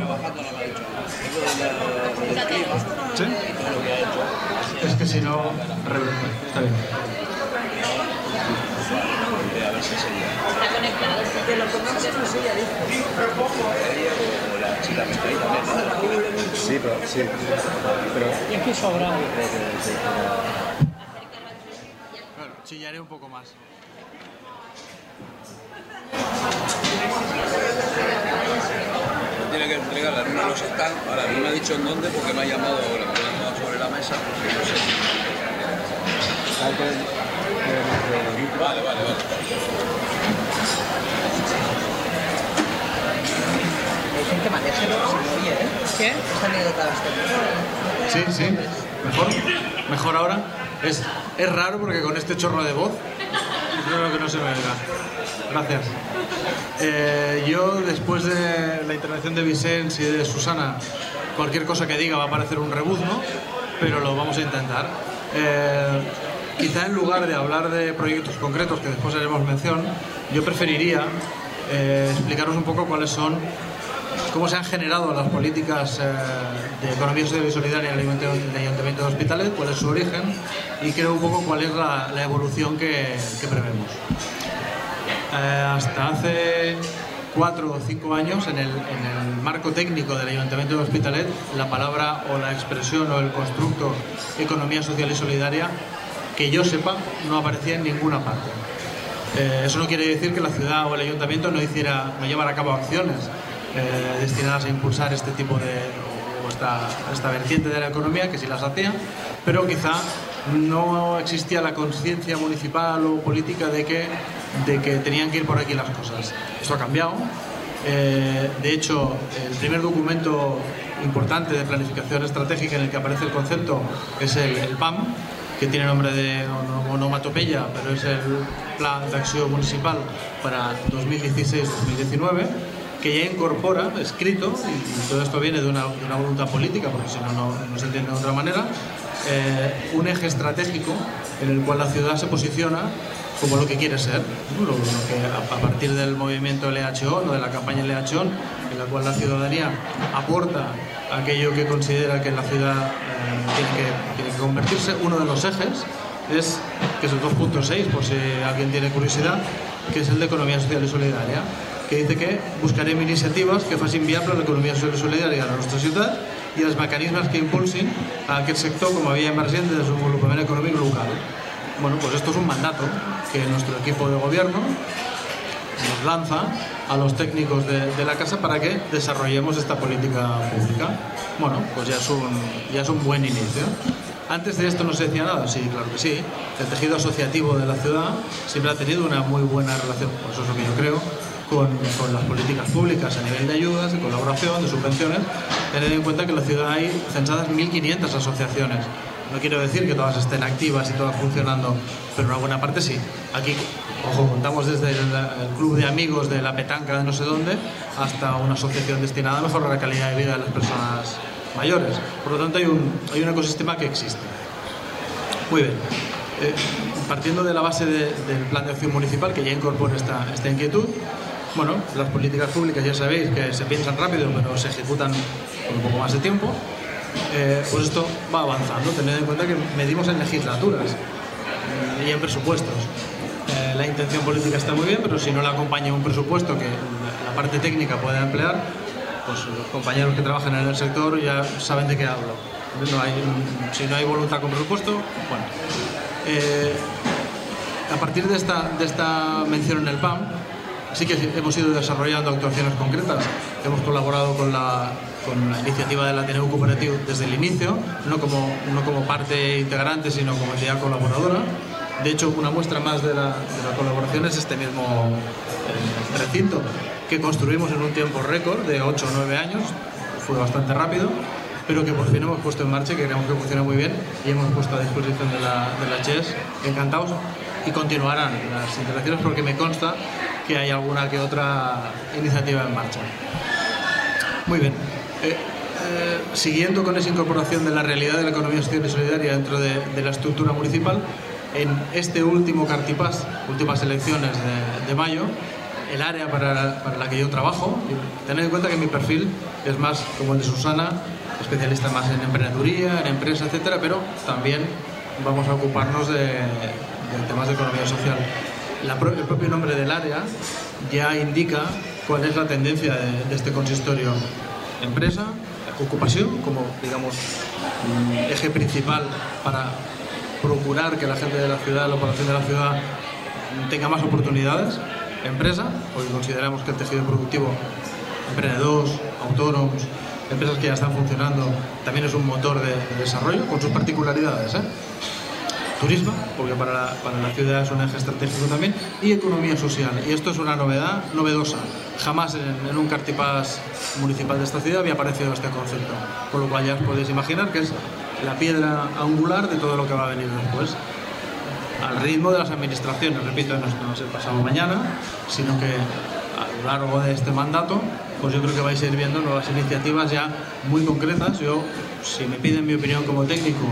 ¿Sí? Es que si no... Está bien. Está conectado. Que lo pongamos en silla, que. Sí, pero... Sí. Pero... Y aquí sobra. Bueno, chillaré un poco más.
Tiene que entregar la luna a los stands. Ahora, no me ha dicho en dónde porque me ha llamado, la me sobre la mesa. No sé. Vale, vale, vale.
Hay gente manéjelo, se oye, ¿eh?
¿Qué?
Esta anécdota
Sí, sí. ¿Mejor? ¿Mejor ahora? Es, es raro porque con este chorro de voz creo que no se me oiga. Gracias. Eh, yo, después de la intervención de Vicens y de Susana, cualquier cosa que diga va a parecer un rebuzno, pero lo vamos a intentar. Eh, quizá en lugar de hablar de proyectos concretos que después haremos mención, yo preferiría eh, explicaros un poco cuáles son, cómo se han generado las políticas eh, de economía social y solidaria en el Ayuntamiento de Hospitalet, cuál es su origen y creo un poco cuál es la, evolución que, prevemos. Eh, hasta hace cuatro o cinco años, en el, en el, marco técnico del Ayuntamiento de Hospitalet, la palabra o la expresión o el constructo economía social y solidaria que yo sepa, no aparecía en ninguna parte. Eh, eso no quiere decir que la ciudad o el ayuntamiento no hiciera, no llevara a cabo acciones eh, destinadas a impulsar este tipo de o esta, vertiente de la economía, que sí las hacía, pero quizá no existía la conciencia municipal o política de que, de que tenían que ir por aquí las cosas. Eso ha cambiado. Eh, de hecho, el primer documento importante de planificación estratégica en el que aparece el concepto es el PAM, que tiene nombre de onomatopeya, pero es el Plan de Acción Municipal para 2016-2019, que ya incorpora, escrito, y, todo esto viene de una, voluntad política, porque si no, no, se entiende de otra manera, eh, un eje estratégico en el cual la ciudad se posiciona como lo que quiere ser, a, partir del movimiento LHO, o de la campaña LHO, en la cual la ciudadanía aporta aquello que considera que la ciudad eh, tiene, que, convertirse. Uno de los ejes es, que es el 2.6, por si alguien tiene curiosidad, que es el de economía social y solidaria, que dice que buscarem iniciativas que facin viable l'economia social i solidària de la nostra ciutat i els mecanismes que impulsin a aquest sector com a via emergent de desenvolupament econòmic local. Bueno, pues esto es un mandato que nuestro equipo de gobierno nos lanza a los técnicos de, la casa para que desarrollemos esta política pública. Bueno, pues ya es un, ya es un buen inicio. Antes de esto no se decía nada, sí, claro que sí. El tejido asociativo de la ciudad siempre ha tenido una muy buena relación, por eso es lo que yo creo, con, con, las políticas públicas a nivel de ayudas, de colaboración, de subvenciones. Tened en cuenta que en la ciudad hay censadas 1.500 asociaciones no quiero decir que todas estén activas y todas funcionando, pero una buena parte sí. Aquí, ojo, contamos desde el, club de amigos de la petanca de no sé dónde hasta una asociación destinada a mejorar la calidad de vida de las personas mayores. Por lo tanto, hay un, hay un ecosistema que existe. Muy bien. Eh, partiendo de la base del plan de acción municipal que ya incorpora esta, esta inquietud, bueno, las políticas públicas ya sabéis que se piensan rápido pero se ejecutan con un poco más de tiempo. Eh, pues esto va avanzando. Tened en cuenta que medimos en legislaturas y en presupuestos. Eh, la intención política está muy bien, pero si no le acompaña un presupuesto que la parte técnica pueda emplear, pues los compañeros que trabajan en el sector ya saben de qué hablo. si no hay voluntad con presupuesto, bueno. Eh, a partir de esta, de esta mención en el PAM, sí que hemos ido desarrollando actuaciones concretas. Hemos colaborado con la, con la iniciativa del Ateneo Cooperativo desde el inicio, no como, no como parte integrante, sino como entidad colaboradora. De hecho, una muestra más de la, de la colaboración es este mismo eh, recinto, que construimos en un tiempo récord de 8 o 9 años, fue bastante rápido, pero que por fin hemos puesto en marcha y que creemos que funciona muy bien y hemos puesto a disposición de la, de la CHES, encantados, y continuarán las interacciones porque me consta que hay alguna que otra iniciativa en marcha. Muy bien. Eh, eh, siguiendo con esa incorporación de la realidad de la economía social y solidaria dentro de, la estructura municipal, en este último Cartipás, últimas elecciones de, mayo, el área para, la que yo trabajo, tened en cuenta que mi perfil es más como el de Susana, especialista más en emprendeduría, en empresa, etcétera, pero también vamos a ocuparnos de, temas de economía social. El propio nombre del área ya indica cuál es la tendencia de, de este consistorio. Empresa, ocupación como, digamos, eje principal para procurar que la gente de la ciudad, la población de la ciudad tenga más oportunidades. Empresa, porque consideramos que el tejido productivo, emprendedores, autónomos, empresas que ya están funcionando, también es un motor de, de desarrollo con sus particularidades. ¿eh? Turismo, porque para la, para la, ciudad es un eje estratégico también, y economía social. Y esto es una novedad novedosa. Jamás en, en un cartipás municipal de esta ciudad había aparecido este concepto. Con lo cual ya os podéis imaginar que es la piedra angular de todo lo que va a venir después. Al ritmo de las administraciones, repito, no es el pasado mañana, sino que a lo largo de este mandato, pues yo creo que vais a ir viendo nuevas iniciativas ya muy concretas. Yo, si me piden mi opinión como técnico,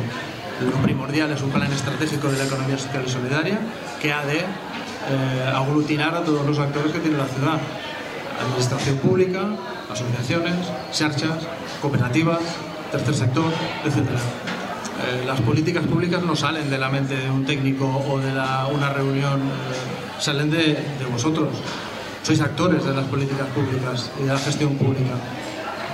lo primordial es un plan estratégico de la economía social y solidaria que ha de eh, aglutinar a todos los actores que tiene la ciudad. Administración pública, asociaciones, charchas, cooperativas, tercer sector, etc. Eh, las políticas públicas no salen de la mente de un técnico o de una reunión, eh, salen de vosotros. Sois actores de las políticas públicas y de la gestión pública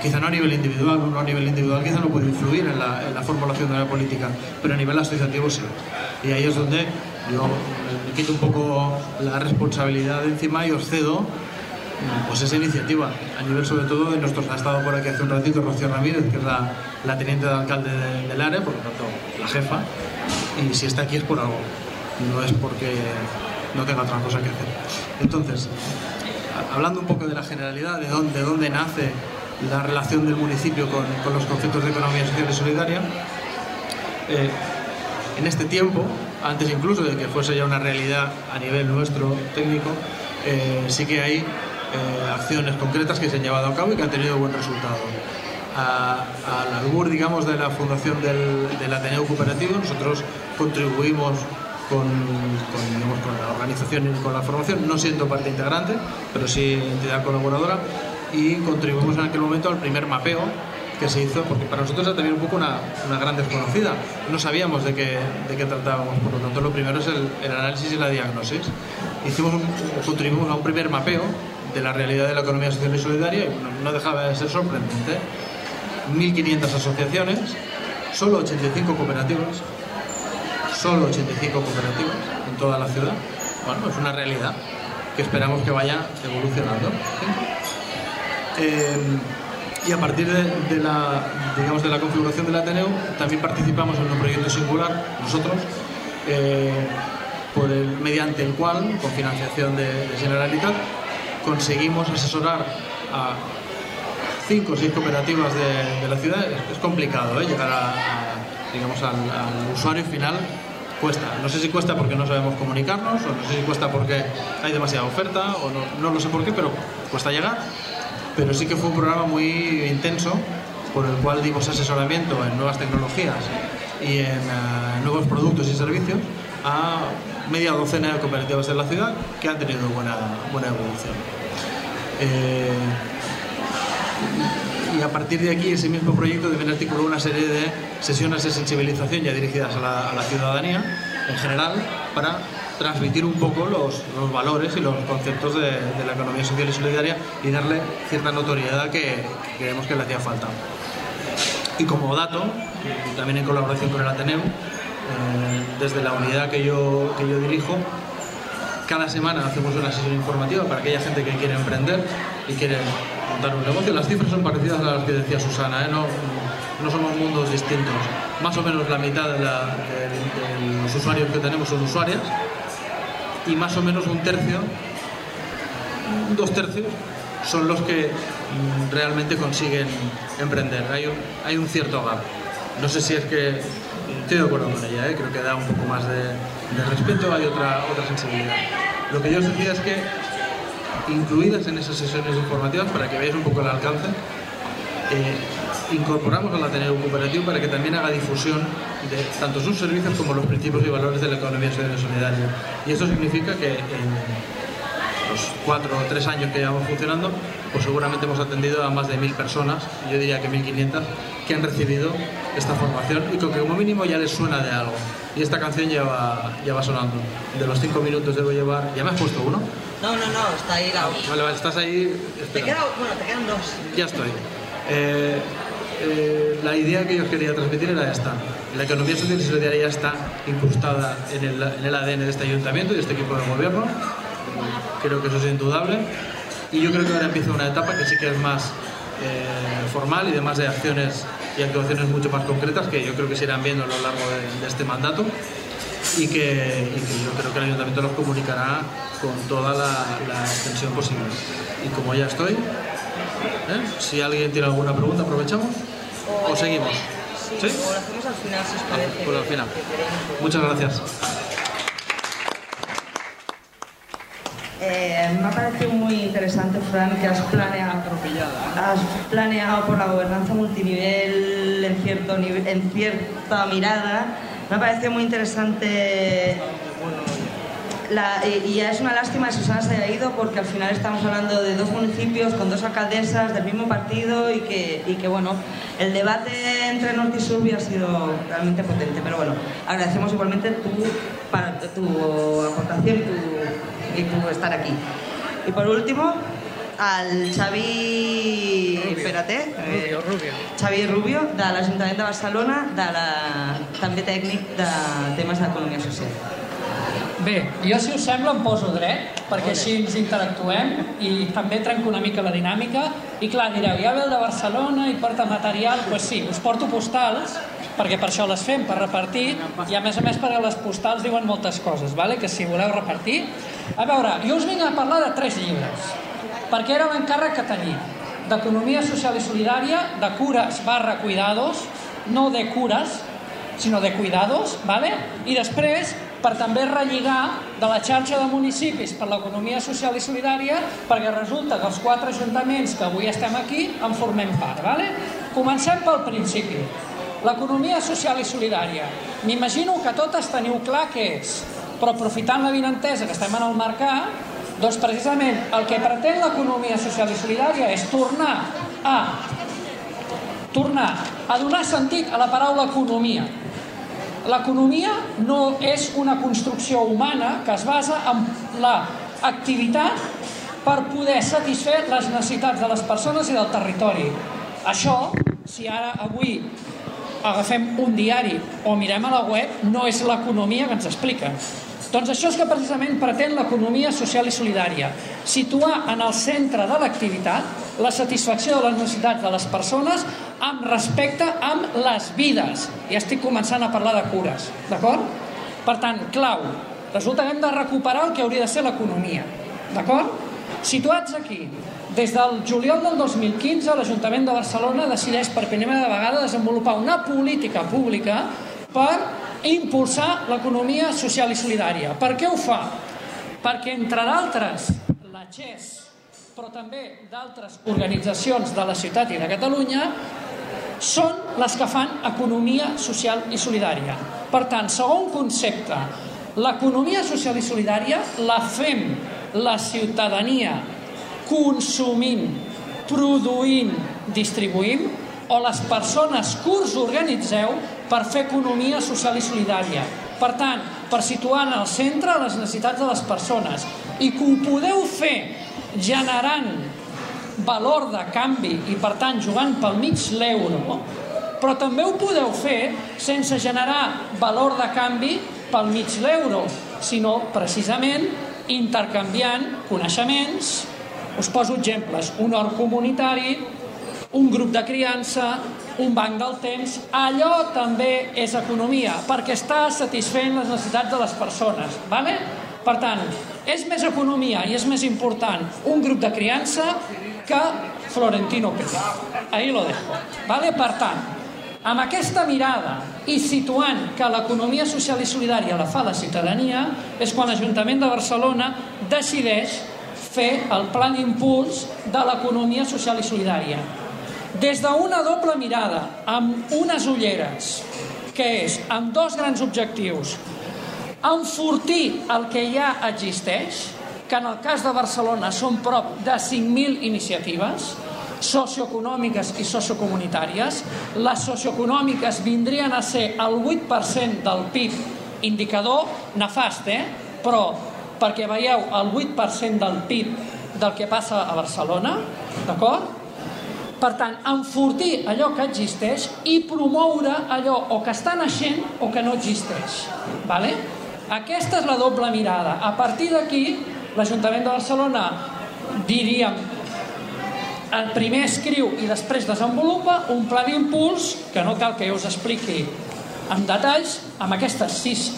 quizá no a nivel individual, uno a nivel individual quizá no puede influir en la, en la, formulación de la política, pero a nivel asociativo sí. Y ahí es donde yo me quito un poco la responsabilidad de encima y os cedo pues esa iniciativa, a nivel sobre todo de nuestros, ha estado por aquí hace un ratito Rocío Ramírez, que es la, la teniente de alcalde de, del área, por lo tanto la jefa, y si está aquí es por algo, no es porque no tenga otra cosa que hacer. Entonces, hablando un poco de la generalidad, de dónde, de dónde nace la relación del municipio con, con, los conceptos de economía social y solidaria. Eh, en este tiempo, antes incluso de que fuese ya una realidad a nivel nuestro técnico, eh, sí que hay eh, acciones concretas que se han llevado a cabo y que han tenido buen resultado. Al albur, digamos, de la fundación del, del Ateneo Cooperativo, nosotros contribuimos con, con, digamos, con la organización y con la formación, no siendo parte integrante, pero sí entidad colaboradora, y contribuimos en aquel momento al primer mapeo que se hizo, porque para nosotros era también un poco una, una gran desconocida. No sabíamos de qué, de qué tratábamos, por lo tanto lo primero es el, el análisis y la diagnosis. Hicimos un, contribuimos a un primer mapeo de la realidad de la economía social y solidaria y no, no dejaba de ser sorprendente. 1.500 asociaciones, solo 85 cooperativas, solo 85 cooperativas en toda la ciudad. Bueno, es una realidad que esperamos que vaya evolucionando. Eh, y a partir de, la, digamos, de la configuración del Ateneo también participamos en un proyecto singular, nosotros, eh, por el, mediante el cual, con financiación de, de Generalitat, conseguimos asesorar a cinco o seis cooperativas de, la ciudad. Es, complicado ¿eh? llegar digamos, al, usuario final cuesta. No sé si cuesta porque no sabemos comunicarnos, o no sé si cuesta porque hay demasiada oferta, o no lo sé por qué, pero cuesta llegar pero sí que fue un programa muy intenso por el cual dimos asesoramiento en nuevas tecnologías y en uh, nuevos productos y servicios a media docena de cooperativas de la ciudad que han tenido buena, buena evolución. Eh, y a partir de aquí ese mismo proyecto también articuló una serie de sesiones de sensibilización ya dirigidas a la ciudadanía en general para transmitir un poco los, los valores y los conceptos de, la economía social y solidaria y darle cierta notoriedad que, que creemos que le hacía falta. Y como dato, también en colaboración con el Ateneo, eh, desde la unidad que yo, que yo dirijo, cada semana hacemos una sesión informativa para aquella gente que quiere emprender y quiere montar un negocio. Las cifras son parecidas a las que decía Susana, ¿eh? no, no somos mundos distintos. Más o menos la mitad de, de los usuarios que tenemos son usuarias y más o menos un tercio, dos tercios, son los que realmente consiguen emprender. Hay un, hay un cierto gap. No sé si es que estoy de acuerdo con ella, ¿eh? creo que da un poco más de, de, respeto, hay otra, otra sensibilidad. Lo que yo os decía es que, incluidas en esas sesiones informativas, para que veáis un poco el alcance, eh, incorporamos al Ateneo Cooperativo para que también haga difusión de tanto sus servicios como los principios y valores de la economía social y solidaria. Y esto significa que en los cuatro o tres años que llevamos funcionando, pues seguramente hemos atendido a más de mil personas, yo diría que 1.500, que han recibido esta formación y que como mínimo ya les suena de algo. Y esta canción ya va, ya va sonando. De los cinco minutos debo llevar... ¿Ya me has puesto uno?
No, no, no, está ahí la.
Vale, vale, estás ahí...
Te queda, bueno, te quedan dos.
Ya estoy. Eh, eh, la idea que yo quería transmitir era esta. La economía social y solidaria está incrustada en el, en el ADN de este ayuntamiento y de este equipo de gobierno. Creo que eso es indudable. Y yo creo que ahora empieza una etapa que sí que es más eh, formal y de más de acciones y actuaciones mucho más concretas que yo creo que se irán viendo a lo largo de, de este mandato y que, y que yo creo que el ayuntamiento los comunicará con toda la, la extensión posible. Y como ya estoy, ¿eh? si alguien tiene alguna pregunta, aprovechamos o seguimos.
Sí,
¿Sí?
o lo hacemos al final, si os parece.
pues al final. Muchas gracias.
Eh, me ha parecido muy interesante, Fran, que has planeado, has planeado por la gobernanza multinivel en, cierto nivel, en cierta mirada. Me ha parecido muy interesante la- y y es una lástima que Susana se haya ido porque al final estamos hablando de dos municipios con dos alcaldesas del mismo partido y que, y que bueno, el debate entre norte y sur hubiera sido realmente potente. Pero bueno, agradecemos igualmente tu, para, tu aportación y tu, y tu estar aquí. Y por último, al Xavi... Espérate. eh, Xavi Rubio, de l'Ajuntament de Barcelona, de la, també tècnic de temes d'economia social.
Bé, jo si us sembla em poso dret, perquè així ens interactuem i també trenco una mica la dinàmica. I clar, direu, ja ve el de Barcelona i porta material, doncs pues sí, us porto postals, perquè per això les fem, per repartir, i a més a més perquè les postals diuen moltes coses, vale? que si voleu repartir... A veure, jo us vinc a parlar de tres llibres, perquè era l'encàrrec que tenia, d'economia social i solidària, de cures barra cuidados, no de cures, sinó de cuidados, ¿vale? i després per també relligar de la xarxa de municipis per l'economia social i solidària perquè resulta que els quatre ajuntaments que avui estem aquí en formem part. ¿vale? Comencem pel principi. L'economia social i solidària. M'imagino que totes teniu clar què és, però aprofitant la vinentesa que estem en el mercat, doncs precisament el que pretén l'economia social i solidària és tornar a tornar a donar sentit a la paraula economia. L'economia no és una construcció humana que es basa en l'activitat per poder satisfer les necessitats de les persones i del territori. Això, si ara avui agafem un diari o mirem a la web, no és l'economia que ens explica. Doncs això és que precisament pretén l'economia social i solidària, situar en el centre de l'activitat la satisfacció de les necessitats de les persones amb respecte amb les vides. I estic començant a parlar de cures, d'acord? Per tant, clau, resulta que hem de recuperar el que hauria de ser l'economia, d'acord? Situats aquí, des del juliol del 2015, l'Ajuntament de Barcelona decideix per primera vegada desenvolupar una política pública per impulsar l'economia social i solidària. Per què ho fa? Perquè, entre d'altres, la XES, però també d'altres organitzacions de la ciutat i de Catalunya, són les que fan economia social i solidària. Per tant, segon concepte, l'economia social i solidària la fem la ciutadania consumint, produint, distribuïm, o les persones que us organitzeu per fer economia social i solidària. Per tant, per situar en el centre les necessitats de les persones. I que ho podeu fer generant valor de canvi i per tant jugant pel mig l'euro, però també ho podeu fer sense generar valor de canvi pel mig l'euro, sinó precisament intercanviant coneixements, us poso exemples, un hort comunitari, un grup de criança, un banc del temps, allò també és economia, perquè està satisfent les necessitats de les persones. ¿vale? Per tant, és més economia i és més important un grup de criança que Florentino Pérez. Ahí lo dejo. ¿vale? Per tant, amb aquesta mirada i situant que l'economia social i solidària la fa la ciutadania, és quan l'Ajuntament de Barcelona decideix fer el pla d'impuls de l'economia social i solidària. Des d'una doble mirada, amb unes ulleres, que és amb dos grans objectius. Enfortir el que ja existeix, que en el cas de Barcelona són prop de 5.000 iniciatives, socioeconòmiques i sociocomunitàries. Les socioeconòmiques vindrien a ser el 8% del PIB, indicador nefast, eh? però perquè veieu el 8% del PIB del que passa a Barcelona, d'acord? Per tant, enfortir allò que existeix i promoure allò o que està naixent o que no existeix. Vale? Aquesta és la doble mirada. A partir d'aquí, l'Ajuntament de Barcelona, diríem, el primer escriu i després desenvolupa un pla d'impuls que no cal que jo us expliqui amb detalls, amb aquestes sis,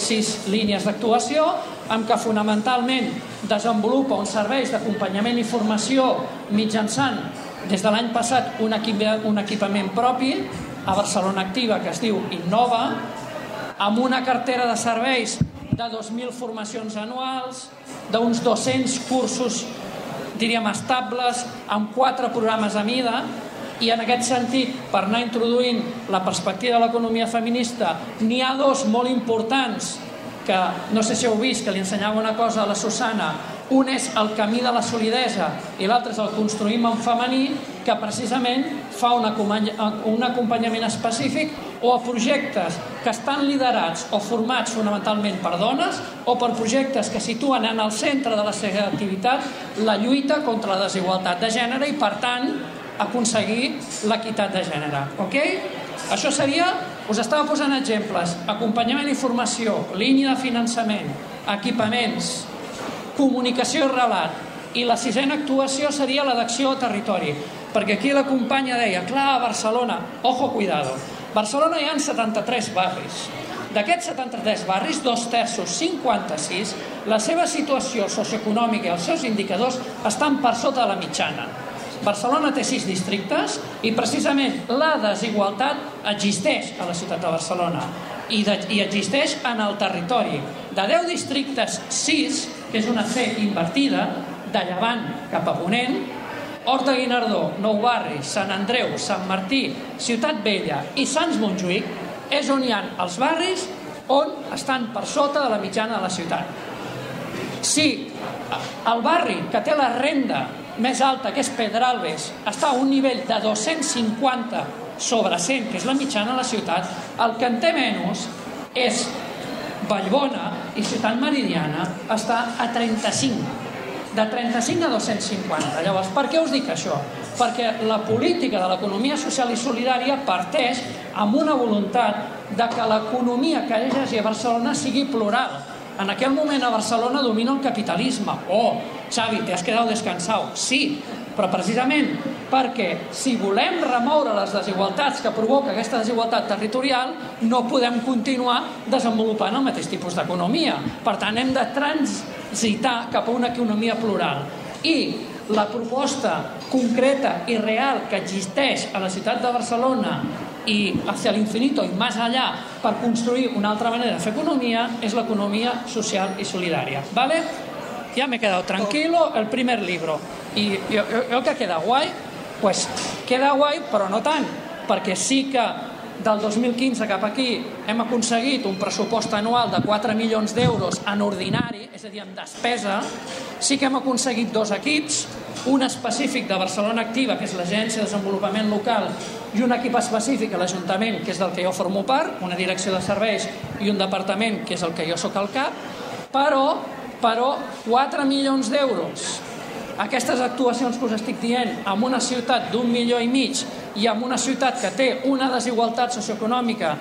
sis línies d'actuació, amb què fonamentalment desenvolupa uns serveis d'acompanyament i formació mitjançant des de l'any passat un, equip, un equipament propi a Barcelona Activa que es diu Innova, amb una cartera de serveis de 2.000 formacions anuals, d'uns 200 cursos, diríem, estables, amb quatre programes a mida, i en aquest sentit, per anar introduint la perspectiva de l'economia feminista, n'hi ha dos molt importants que no sé si heu vist que li ensenyava una cosa a la Susana un és el camí de la solidesa i l'altre és el construïm en femení que precisament fa un, acompanyament específic o a projectes que estan liderats o formats fonamentalment per dones o per projectes que situen en el centre de la seva activitat la lluita contra la desigualtat de gènere i per tant aconseguir l'equitat de gènere. Okay? Això seria, us estava posant exemples, acompanyament i formació, línia de finançament, equipaments, comunicació i relat, i la sisena actuació seria la d'acció a territori, perquè aquí la companya deia, clar, Barcelona, ojo, cuidado, Barcelona hi ha 73 barris, D'aquests 73 barris, dos terços, 56, la seva situació socioeconòmica i els seus indicadors estan per sota de la mitjana. Barcelona té sis districtes i precisament la desigualtat existeix a la ciutat de Barcelona i, de, i existeix en el territori. De 10 districtes, 6, que és una C invertida, de llevant cap a Ponent, Horta Guinardó, Nou Barri, Sant Andreu, Sant Martí, Ciutat Vella i Sants Montjuïc és on hi ha els barris on estan per sota de la mitjana de la ciutat. Si el barri que té la renda més alta, que és Pedralbes, està a un nivell de 250 sobre 100, que és la mitjana de la ciutat, el que en té menys és Vallbona i Ciutat Meridiana està a 35 de 35 a 250. Llavors, per què us dic això? Perquè la política de l'economia social i solidària parteix amb una voluntat de que l'economia que hi hagi a Barcelona sigui plural, en aquell moment a Barcelona domina el capitalisme. Oh, Xavi, te has quedat descansat. Sí, però precisament perquè si volem remoure les desigualtats que provoca aquesta desigualtat territorial, no podem continuar desenvolupant el mateix tipus d'economia. Per tant, hem de transitar cap a una economia plural. I la proposta concreta i real que existeix a la ciutat de Barcelona i hacia l'infinito i més allà per construir una altra manera de fer economia és l'economia social i solidària. ¿vale? Ya me he quedado tranquilo, el primer libro. I jo, jo, jo que queda guai, pues queda guai, però no tant, perquè sí que del 2015 cap aquí hem aconseguit un pressupost anual de 4 milions d'euros en ordinari, és a dir, en despesa, sí que hem aconseguit dos equips, un específic de Barcelona Activa, que és l'Agència de Desenvolupament Local, i un equip específic a l'Ajuntament, que és del que jo formo part, una direcció de serveis i un departament, que és el que jo sóc al cap, però, però 4 milions d'euros aquestes actuacions que us estic dient en una ciutat d'un milió i mig i en una ciutat que té una desigualtat socioeconòmica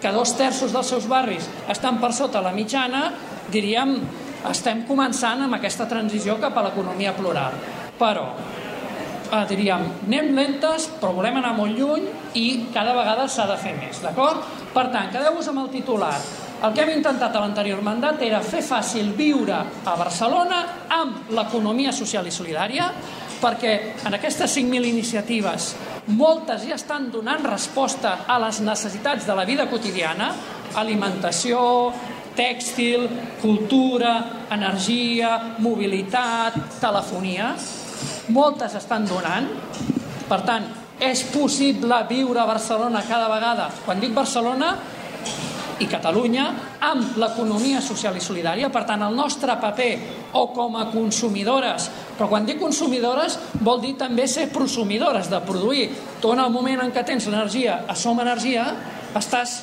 que dos terços dels seus barris estan per sota la mitjana, diríem, estem començant amb aquesta transició cap a l'economia plural. Però, eh, diríem, anem lentes, però volem anar molt lluny i cada vegada s'ha de fer més, d'acord? Per tant, quedeu-vos amb el titular. El que hem intentat a l'anterior mandat era fer fàcil viure a Barcelona amb l'economia social i solidària, perquè en aquestes 5.000 iniciatives moltes ja estan donant resposta a les necessitats de la vida quotidiana, alimentació, tèxtil, cultura, energia, mobilitat, telefonia, moltes estan donant. Per tant, és possible viure a Barcelona cada vegada. Quan dic Barcelona i Catalunya, amb l'economia social i solidària, per tant, el nostre paper o com a consumidores, però quan dic consumidores vol dir també ser prosumidores, de produir. Tu en el moment en què tens l'energia a Som Energia, estàs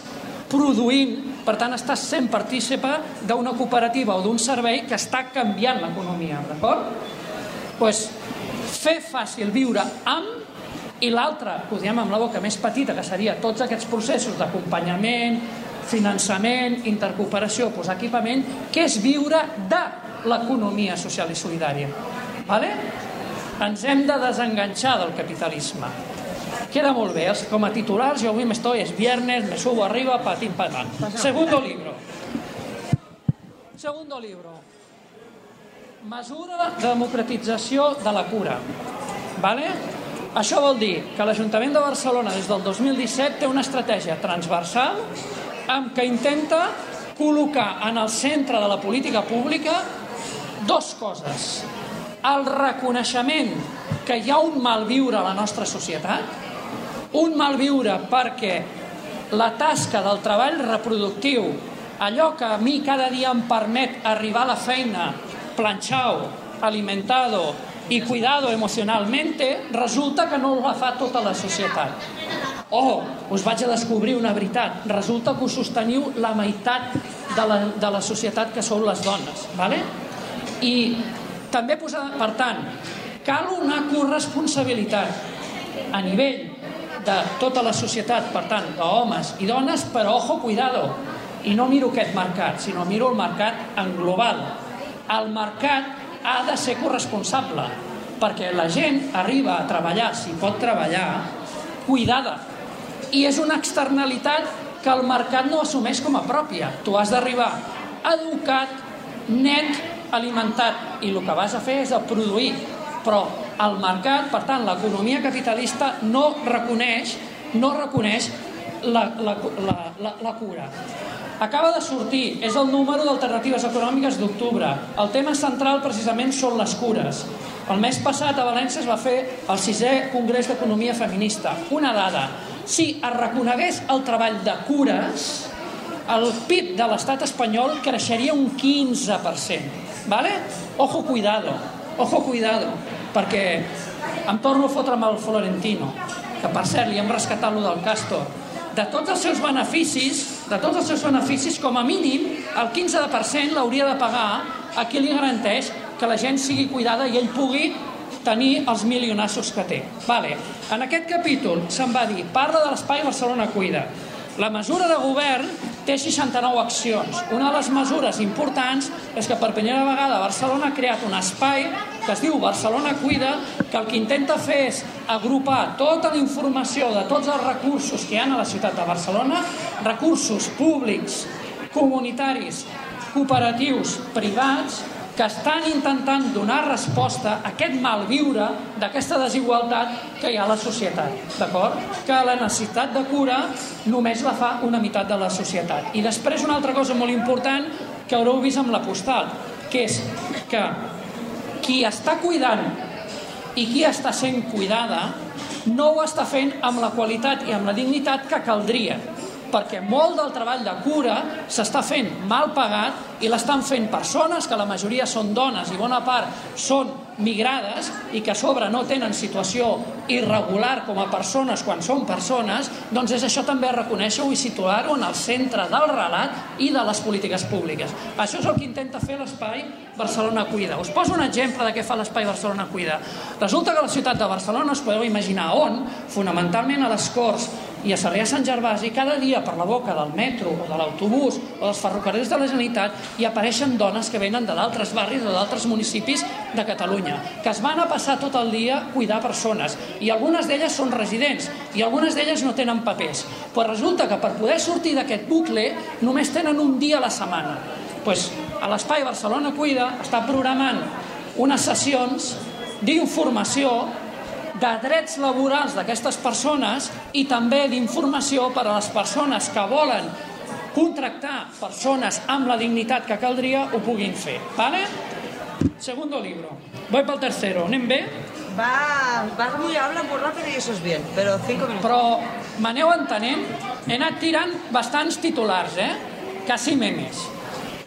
produint, per tant estàs sent partícipe d'una cooperativa o d'un servei que està canviant l'economia, d'acord? Pues, fer fàcil viure amb i l'altra, que ho diem amb la boca més petita, que seria tots aquests processos d'acompanyament, finançament, intercooperació, doncs equipament, que és viure de l'economia social i solidària. Vale? Ens hem de desenganxar del capitalisme. Queda molt bé, com a titulars jo avui m'estoy, es viernes, me subo arriba, patín, patán. Segundo libro. Segundo libro. Mesura de democratització de la cura. Vale? Això vol dir que l'Ajuntament de Barcelona des del 2017 té una estratègia transversal amb què intenta col·locar en el centre de la política pública dos coses. El reconeixement que hi ha un malviure a la nostra societat, un malviure perquè la tasca del treball reproductiu, allò que a mi cada dia em permet arribar a la feina planxau, alimentado i cuidado emocionalmente, resulta que no la fa tota la societat. Oh, us vaig a descobrir una veritat. Resulta que us sosteniu la meitat de la, de la societat que sou les dones. ¿vale? I també posar, per tant, cal una corresponsabilitat a nivell de tota la societat, per tant, d'homes i dones, però ojo, cuidado, i no miro aquest mercat, sinó miro el mercat en global. El mercat ha de ser corresponsable, perquè la gent arriba a treballar, si pot treballar, cuidada. I és una externalitat que el mercat no assumeix com a pròpia. Tu has d'arribar educat, net, alimentat, i el que vas a fer és a produir. Però el mercat, per tant, l'economia capitalista no reconeix, no reconeix la, la, la, la, la cura. Acaba de sortir, és el número d'alternatives econòmiques d'octubre. El tema central precisament són les cures. El mes passat a València es va fer el sisè Congrés d'Economia Feminista. Una dada, si es reconegués el treball de cures, el PIB de l'estat espanyol creixeria un 15%. ¿vale? Ojo cuidado, ojo cuidado, perquè em torno a fotre amb el Florentino, que per cert li hem rescatat lo del Castor. De tots els seus beneficis, de tots els seus beneficis, com a mínim, el 15% l'hauria de pagar a qui li garanteix que la gent sigui cuidada i ell pugui tenir els milionassos que té. Vale. En aquest capítol se'n va dir, parla de l'espai Barcelona Cuida. La mesura de govern té 69 accions. Una de les mesures importants és que per primera vegada Barcelona ha creat un espai que es diu Barcelona Cuida, que el que intenta fer és agrupar tota la informació de tots els recursos que hi ha a la ciutat de Barcelona, recursos públics, comunitaris, cooperatius, privats, que estan intentant donar resposta a aquest malviure d'aquesta desigualtat que hi ha a la societat, d'acord? Que la necessitat de cura només la fa una meitat de la societat. I després una altra cosa molt important que haureu vist amb la postal, que és que qui està cuidant i qui està sent cuidada no ho està fent amb la qualitat i amb la dignitat que caldria perquè molt del treball de cura s'està fent mal pagat i l'estan fent persones que la majoria són dones i bona part són migrades i que a sobre no tenen situació irregular com a persones quan són persones, doncs és això també reconèixer-ho i situar-ho en el centre del relat i de les polítiques públiques. Això és el que intenta fer l'espai Barcelona Cuida. Us poso un exemple de què fa l'espai Barcelona Cuida. Resulta que la ciutat de Barcelona us podeu imaginar on, fonamentalment a les Corts i a Sarrià Sant Gervasi, cada dia per la boca del metro o de l'autobús o dels ferrocarrils de la Generalitat hi apareixen dones que venen de d'altres barris o d'altres municipis de Catalunya, que es van a passar tot el dia a cuidar persones i algunes d'elles són residents i algunes d'elles no tenen papers. Però resulta que per poder sortir d'aquest bucle només tenen un dia a la setmana. Pues, a l'Espai Barcelona Cuida està programant unes sessions d'informació de drets laborals d'aquestes persones i també d'informació per a les persones que volen contractar persones amb la dignitat que caldria ho puguin fer. ¿vale? Segundo libro. Voy pel tercero. Anem bé?
Va, vas muy, habla muy rápido y eso es bien, pero cinco minutos.
Però m'aneu entenent? He anat tirant bastants titulars, eh? Quasi memes.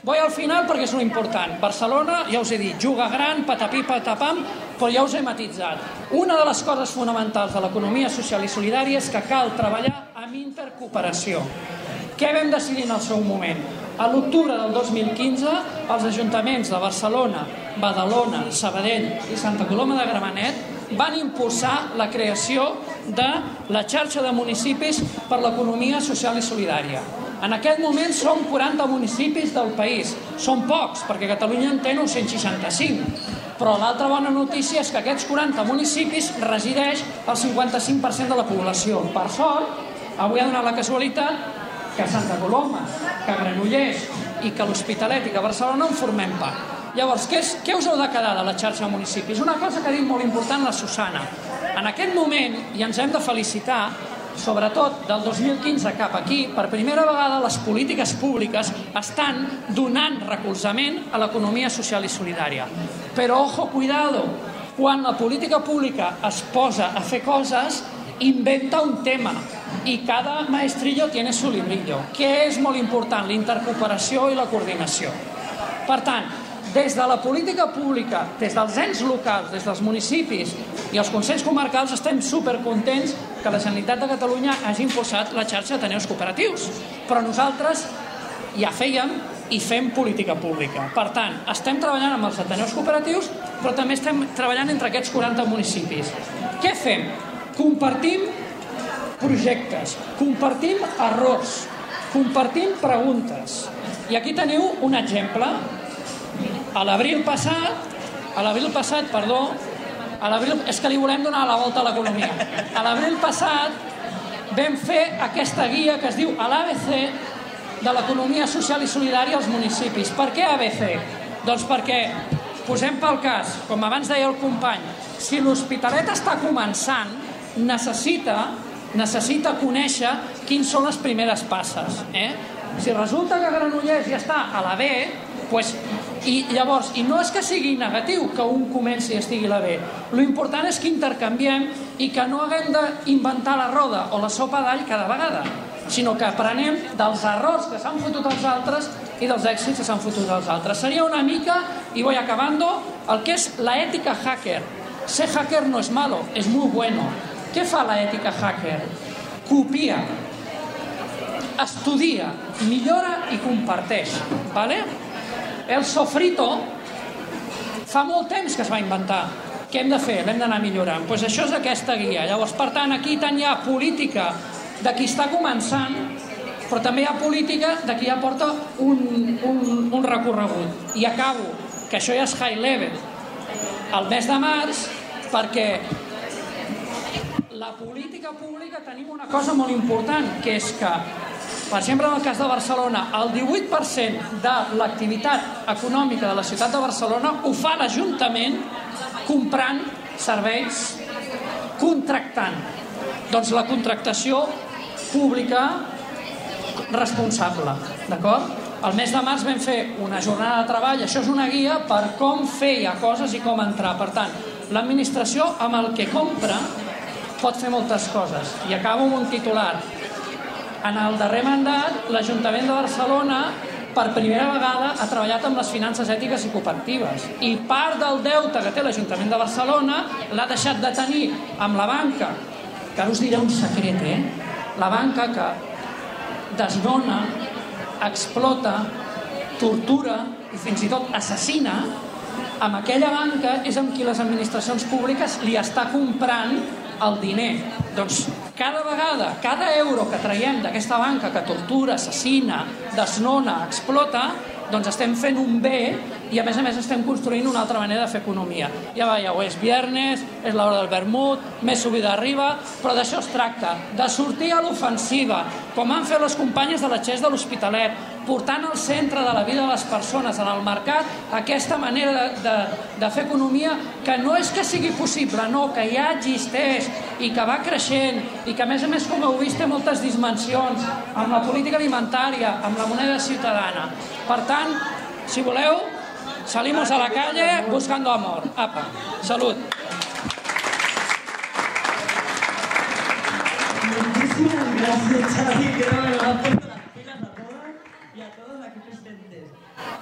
Voy al final perquè és lo important. Barcelona, ja us he dit, juga gran, patapí, patapam, però ja us he matitzat. Una de les coses fonamentals de l'economia social i solidària és que cal treballar amb intercooperació. Què vam decidir en el seu moment? A l'octubre del 2015, els ajuntaments de Barcelona, Badalona, Sabadell i Santa Coloma de Gramenet van impulsar la creació de la xarxa de municipis per l'economia social i solidària. En aquest moment som 40 municipis del país. Són pocs, perquè Catalunya en té 965. Però l'altra bona notícia és que aquests 40 municipis resideix el 55% de la població. Per sort, avui ha donat la casualitat que Santa Coloma, que Granollers i que l'Hospitalet i que Barcelona en formem part. Llavors, què, és, què us heu de quedar de la xarxa de municipis? Una cosa que ha dit molt important la Susana. En aquest moment, i ens hem de felicitar, sobretot del 2015 cap aquí, per primera vegada les polítiques públiques estan donant recolzament a l'economia social i solidària. Però, ojo, cuidado, quan la política pública es posa a fer coses, inventa un tema i cada maestrillo tiene su librillo, que és molt important, la intercooperació i la coordinació. Per tant, des de la política pública, des dels ens locals, des dels municipis i els consells comarcals estem supercontents que la Generalitat de Catalunya hagi impulsat la xarxa d'Ateneus Cooperatius. Però nosaltres ja fèiem i fem política pública. Per tant, estem treballant amb els Ateneus Cooperatius, però també estem treballant entre aquests 40 municipis. Què fem? Compartim projectes, compartim errors, compartim preguntes. I aquí teniu un exemple a l'abril passat, a l'abril passat, perdó, a l'abril, és que li volem donar la volta a l'economia. A l'abril passat vam fer aquesta guia que es diu a l'ABC de l'economia social i solidària als municipis. Per què ABC? Doncs perquè, posem pel cas, com abans deia el company, si l'Hospitalet està començant, necessita necessita conèixer quins són les primeres passes. Eh? Si resulta que Granollers ja està a la B, pues, i llavors, i no és que sigui negatiu que un comenci i estigui la B, lo important és que intercanviem i que no haguem d'inventar la roda o la sopa d'all cada vegada, sinó que aprenem dels errors que s'han fotut els altres i dels èxits que s'han fotut els altres. Seria una mica, i voy acabando, el que és la ètica hacker. Ser hacker no és malo, és muy bueno. Què fa la ètica hacker? Copia, estudia, millora i comparteix. ¿vale? El sofrito fa molt temps que es va inventar. Què hem de fer? L'hem d'anar millorant. Pues això és aquesta guia. Llavors, per tant, aquí tant hi ha política de qui està començant, però també hi ha política de qui ja porta un, un, un recorregut. I acabo, que això ja és high level. El mes de març, perquè la política pública tenim una cosa molt important, que és que, per exemple, en el cas de Barcelona, el 18% de l'activitat econòmica de la ciutat de Barcelona ho fa l'Ajuntament comprant serveis, contractant. Doncs la contractació pública responsable, d'acord? El mes de març vam fer una jornada de treball, això és una guia per com fer ja coses i com entrar. Per tant, l'administració amb el que compra pot fer moltes coses. I acabo amb un titular. En el darrer mandat, l'Ajuntament de Barcelona per primera vegada ha treballat amb les finances ètiques i cooperatives i part del deute que té l'Ajuntament de Barcelona l'ha deixat de tenir amb la banca que ara us diré un secret, eh? La banca que desnona, explota, tortura i fins i tot assassina amb aquella banca és amb qui les administracions públiques li està comprant el diner. Doncs cada vegada, cada euro que traiem d'aquesta banca que tortura, assassina, desnona, explota, doncs estem fent un bé i a més a més estem construint una altra manera de fer economia. Ja veieu, és viernes, és l'hora del vermut, més subida arriba, però d'això es tracta, de sortir a l'ofensiva, com han fet les companyes de la XES de l'Hospitalet, portant al centre de la vida de les persones, en el mercat, aquesta manera de, de, de fer economia que no és que sigui possible, no, que ja existeix i que va creixent i que, a més a més, com heu vist, té moltes dimensions amb la política alimentària, amb la moneda ciutadana. Per tant, si voleu, salimos a la calle buscando amor. Apa, salut.
Gràcies, Xavi, que no me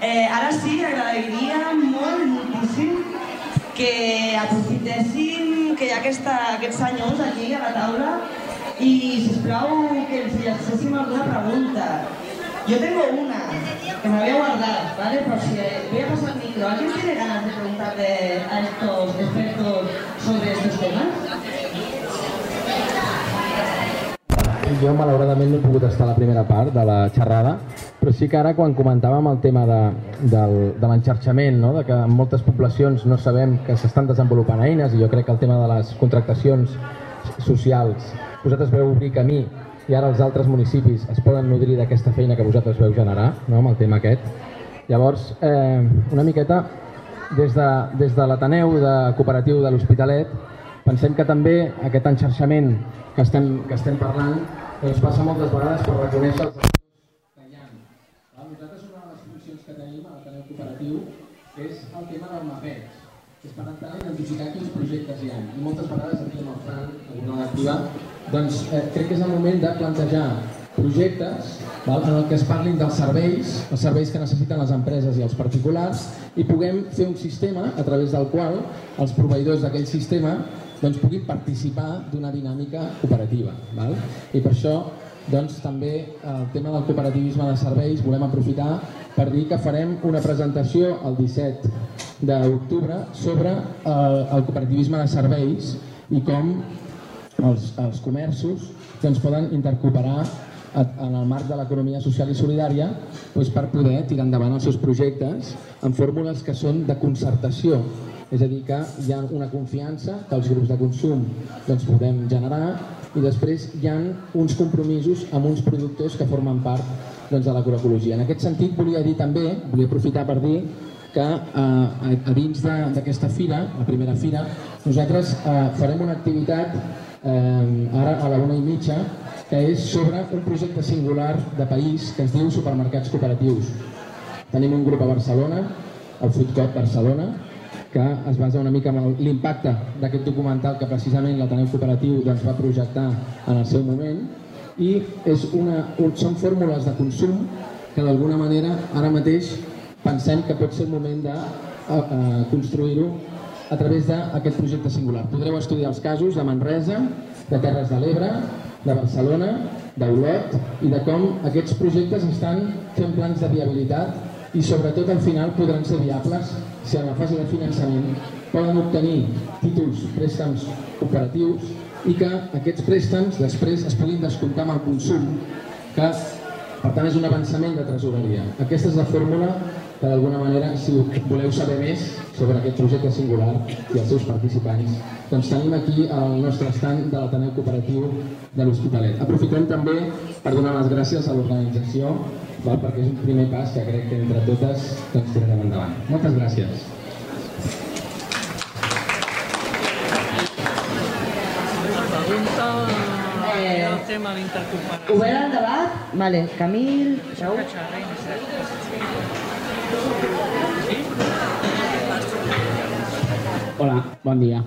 Eh, ara sí, agradaria molt, moltíssim, que aprofitéssim que hi ha aquesta, aquests senyors aquí a la taula i, sisplau, que els llançéssim alguna pregunta. Yo tengo una que me había guardado, ¿vale? Por si voy a pasar el micro. ¿Alguien tiene ganas de preguntarle a estos expertos sobre estos temas?
Jo, malauradament, no he pogut estar a la primera part de la xerrada, però sí que ara, quan comentàvem el tema de, del, de l'enxarxament, no? de que en moltes poblacions no sabem que s'estan desenvolupant eines, i jo crec que el tema de les contractacions socials, vosaltres veu obrir camí i ara els altres municipis es poden nodrir d'aquesta feina que vosaltres veu generar, no? amb el tema aquest. Llavors, eh, una miqueta, des de, des de l'Ateneu de Cooperatiu de l'Hospitalet, pensem que també aquest enxarxament que estem, que estem parlant doncs passa moltes vegades per reconèixer els actors que hi ha. Nosaltres una de les funcions que tenim a l'Ateneu Cooperatiu és el tema del mapeig, és per entrar a identificar quins projectes hi ha. I moltes vegades aquí amb el Fran, amb una lectiva, doncs eh, crec que és el moment de plantejar projectes val, en el que es parlin dels serveis, els serveis que necessiten les empreses i els particulars, i puguem fer un sistema a través del qual els proveïdors d'aquell sistema doncs, puguin participar d'una dinàmica operativa. Val? I per això doncs, també el tema del cooperativisme de serveis volem aprofitar per dir que farem una presentació el 17 d'octubre sobre el, el cooperativisme de serveis i com els, els comerços doncs, poden intercooperar en el marc de l'economia social i solidària doncs, per poder tirar endavant els seus projectes en fórmules que són de concertació. És a dir, que hi ha una confiança que els grups de consum doncs, podem generar i després hi ha uns compromisos amb uns productors que formen part doncs, de l'agroecologia. En aquest sentit, volia dir també, volia aprofitar per dir que eh, a, dins d'aquesta fira, la primera fira, nosaltres eh, farem una activitat eh, ara a la una i mitja que és sobre un projecte singular de país que es diu Supermercats Cooperatius. Tenim un grup a Barcelona, el Food Court Barcelona, que es basa una mica en l'impacte d'aquest documental que precisament l'Ateneu Cooperatiu doncs, va projectar en el seu moment i és una, un, són fórmules de consum que d'alguna manera ara mateix pensem que pot ser el moment de uh, uh, construir-ho a través d'aquest projecte singular. Podreu estudiar els casos de Manresa, de Terres de l'Ebre, de Barcelona, d'Olot i de com aquests projectes estan fent plans de viabilitat i sobretot al final podran ser viables si en la fase de finançament poden obtenir títols, préstams operatius i que aquests préstams després es puguin descomptar amb el consum que per tant és un avançament de tresoreria. Aquesta és la fórmula que d'alguna manera, si voleu saber més sobre aquest projecte singular i els seus participants, doncs tenim aquí el nostre estant de l'Ateneu Cooperatiu de l'Hospitalet. Aprofitem també per donar les gràcies a l'organització val? perquè és un primer pas que crec que entre totes doncs, tirarem endavant. Moltes gràcies.
Eh,
el tema d'intercomparació.
Obert el debat? Vale, Camil, Raül.
Hola, bon dia.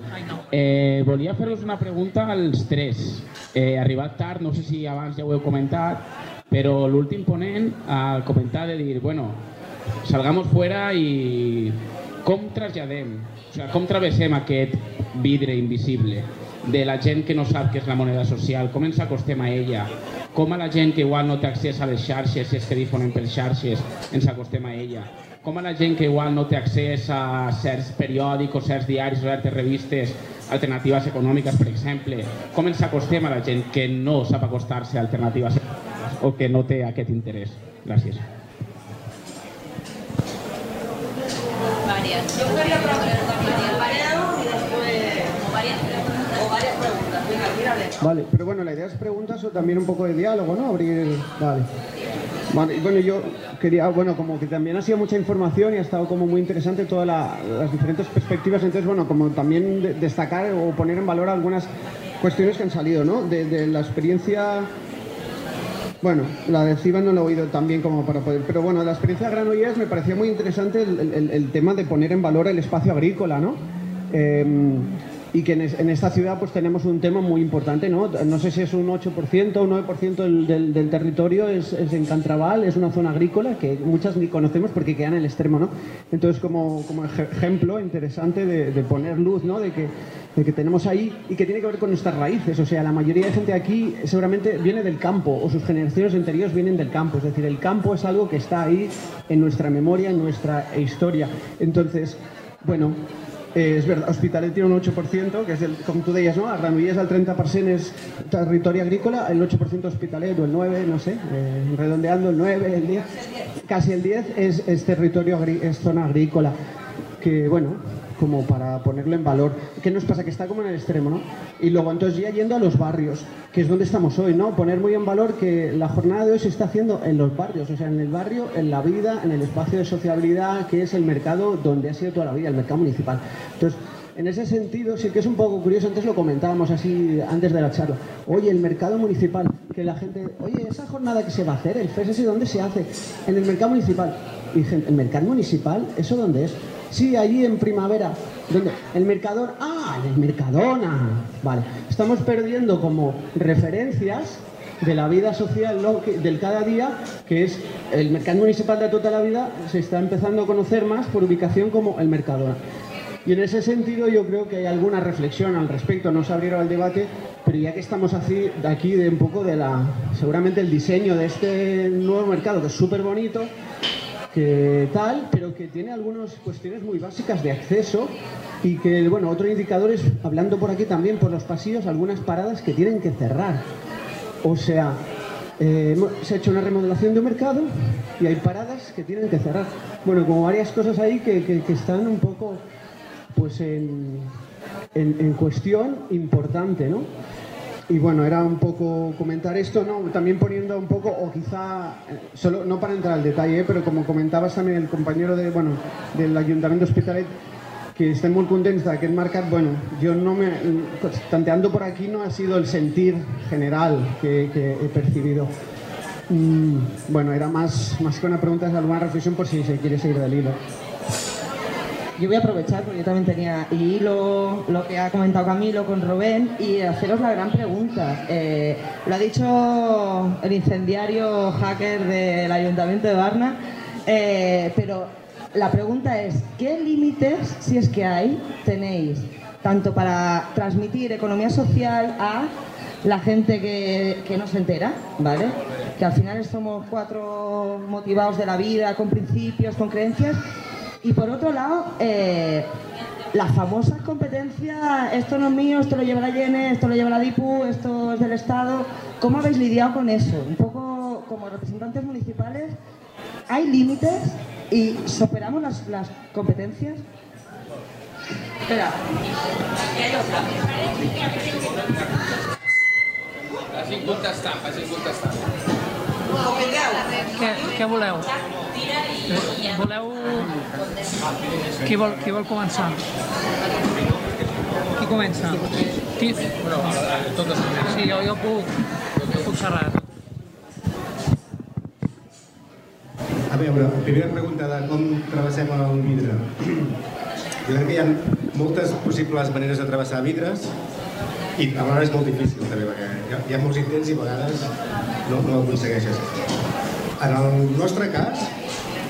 Eh, volia fer-vos una pregunta als tres. Eh, arribat tard, no sé si abans ja ho heu comentat, però l'últim ponent al comentar de dir, bueno, salgamos fuera i com traslladem, o sigui, com travessem aquest vidre invisible de la gent que no sap què és la moneda social, com ens acostem a ella, com a la gent que igual no té accés a les xarxes, si és que difonen per xarxes, ens acostem a ella, com a la gent que igual no té accés a certs periòdics o certs diaris o certes revistes alternatives econòmiques, per exemple, com ens acostem a la gent que no sap acostar-se a alternatives econòmiques o que no té aquest interès. Gràcies.
Varias. Yo quería preguntar varias y después varias preguntas. O varias preguntas. Venga.
Vale, pero bueno, la idea es preguntas o también un poco de diálogo, ¿no? Abrir. Vale. Vale, bueno, yo quería, bueno, como que también ha sido mucha información y ha estado como muy interesante todas la- las diferentes perspectivas, entonces, bueno, como también de- destacar o poner en valor algunas cuestiones que han salido, ¿no? De, de la experiencia, bueno, la de Ciba no lo he oído tan bien como para poder, pero bueno, la experiencia de Granollers me pareció muy interesante el, tema de poner en valor el espacio agrícola, ¿no? Em, y que en, es- en esta ciudad pues tenemos un tema muy importante, ¿no? No sé si es un 8% o un 9% del, del- del territorio es, es en Cantrabal, es una zona agrícola que muchas ni conocemos porque queda en el extremo, ¿no? Entonces como, como ej- ejemplo interesante de, de poner luz, ¿no? De que, que tenemos ahí y que tiene que ver con nuestras raíces, o sea, la mayoría de gente aquí seguramente viene del campo o sus generaciones anteriores vienen del campo, es decir, el campo es algo que está ahí en nuestra memoria, en nuestra historia. Entonces, bueno, eh, és verdad, Hospitalet tiene un 8%, que és, el, com tu deies, no? Granollers el 30% és territori agrícola, el 8% Hospitalet o el 9, no sé, eh, redondeando el 9, el 10, casi el 10 es, es territorio, es zona agrícola, que bueno, como para ponerlo en valor. ¿Qué nos pasa? Que está como en el extremo, ¿no? Y luego entonces ya yendo a los barrios, que es donde estamos hoy, ¿no? Poner muy en valor que la jornada de hoy se está haciendo en los barrios, o sea, en el barrio, en la vida, en el espacio de sociabilidad, que es el mercado donde ha sido toda la vida, el mercado municipal. Entonces, en ese sentido sí que es un poco curioso, antes lo comentábamos así antes de la charla. Oye, el mercado municipal, que la gente, oye, esa jornada que se va a hacer, el FES, ¿dónde se hace? En el mercado municipal. Y dicen, ¿el mercado municipal? ¿Eso dónde es? Sí, allí en primavera. ¿Dónde? El Mercadona. Ah, el Mercadona. Vale. Estamos perdiendo como referencias de la vida social del cada día, que es el mercado municipal de toda la vida, se está empezando a conocer más por ubicación como el Mercadona. Y en ese sentido yo creo que hay alguna reflexión al respecto, no se abrieron al debate, pero ya que estamos así, aquí de un poco de la, seguramente el diseño de este nuevo mercado, que es súper bonito, que tal, pero que tiene algunas cuestiones muy básicas de acceso y que, bueno, otro indicador es, hablando por aquí también, por los pasillos, algunas paradas que tienen que cerrar. O sea, eh, se ha hecho una remodelación de un mercado y hay paradas que tienen que cerrar. Bueno, como varias cosas ahí que, que- que están un poco pues en, en- en cuestión importante, ¿no? Y bueno, era un poco comentar esto, ¿no? También poniendo un poco, o quizá, eh, solo no para entrar al detalle, ¿eh? pero como comentabas también el compañero de, bueno, del Ayuntamiento Hospitalet, que estem molt contents d'aquest mercat, bueno, jo no me, tanteando por aquí no ha sido el sentir general que, que he percibido. Mm, bueno, era más, más que una pregunta, es alguna reflexión por si se quiere seguir del hilo.
Yo voy a aprovechar porque yo también tenía hilo lo que ha comentado Camilo con Rubén y haceros la gran pregunta. Eh, lo ha dicho el incendiario hacker del Ayuntamiento de Varna, eh, pero la pregunta es, ¿qué límites, si es que hay, tenéis tanto para transmitir economía social a la gente que, que no se entera, ¿vale? Que al final somos cuatro motivados de la vida, con principios, con creencias, y por otro lado, eh, las famosas competencias, esto no es mío, esto lo lleva la Yene, esto lo lleva la DIPU, esto es del Estado. ¿Cómo habéis lidiado con eso? Un poco como representantes municipales, ¿hay límites y superamos las, las competencias? Espera.
Contestant.
Què, què voleu? Voleu... Qui vol, qui vol començar? Qui comença? Qui? Sí, jo, jo puc, jo puc xerrar.
A veure, primera pregunta de com travessem el vidre. Jo crec que hi ha moltes possibles maneres de travessar vidres i a vegades és molt difícil també, perquè hi ha, hi ha molts intents i a vegades no, no ho aconsegueixes. En el nostre cas,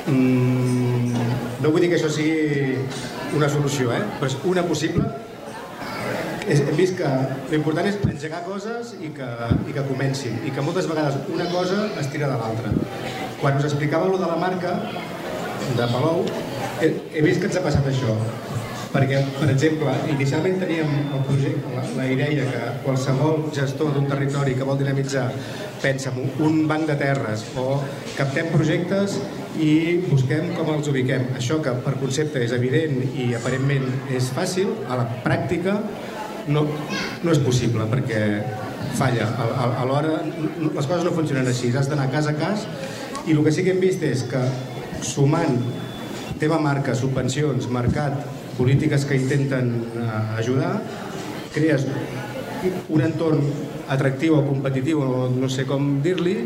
mmm, no vull dir que això sigui una solució, eh? però és una possible. És, hem vist que l'important és engegar coses i que, i que comencin, i que moltes vegades una cosa es tira de l'altra. Quan us explicava lo de la marca de Palou, he, he vist que ens ha passat això. Perquè, per exemple, inicialment teníem el projecte, la, la idea que qualsevol gestor d'un territori que vol dinamitzar pensa en un banc de terres o captem projectes i busquem com els ubiquem. Això que per concepte és evident i aparentment és fàcil, a la pràctica no, no és possible perquè falla. A, a, a l'hora no- les coses no funcionen així, has d'anar cas a cas i el que sí que hem vist és que sumant tema marca, subvencions, mercat, polítiques que intenten eh, ajudar, crees un entorn atractiu o competitiu, o no sé com dir-li,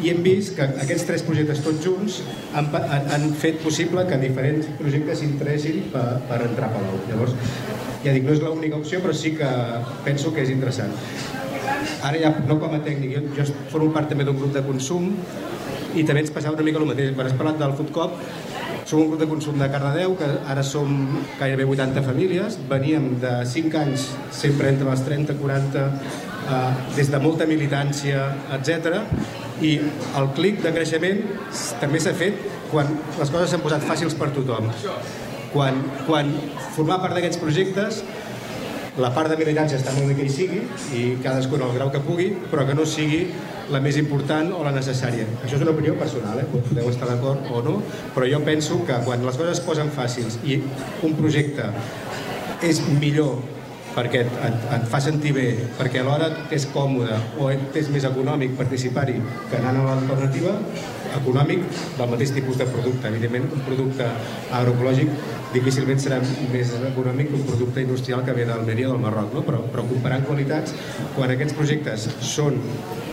i hem vist que aquests tres projectes tots junts han, han fet possible que diferents projectes s'interessin per, per entrar a Palau. Llavors, ja dic, no és l'única opció, però sí que penso que és interessant. Ara ja, no com a tècnic, jo, jo formo part també d'un grup de consum i també ens passava una mica el mateix. Quan has parlat del Food Cop, som un grup de consum de Cardedeu, que ara som gairebé 80 famílies, veníem de 5 anys sempre entre les 30 i 40, eh, des de molta militància, etc. I el clic de creixement també s'ha fet quan les coses s'han posat fàcils per tothom. Quan, quan formar part d'aquests projectes la part de militància està molt bé que hi sigui i cadascú en el grau que pugui, però que no sigui la més important o la necessària. Això és una opinió personal, eh? podeu estar d'acord o no, però jo penso que quan les coses es posen fàcils i un projecte és millor perquè et, et, et fa sentir bé, perquè alhora és còmode o és més econòmic participar-hi que anant a l'alternativa, econòmic del mateix tipus de producte. Evidentment, un producte agroecològic difícilment serà més econòmic que un producte industrial que ve d'Almeria o del Marroc, no? però, però comparant qualitats, quan aquests projectes són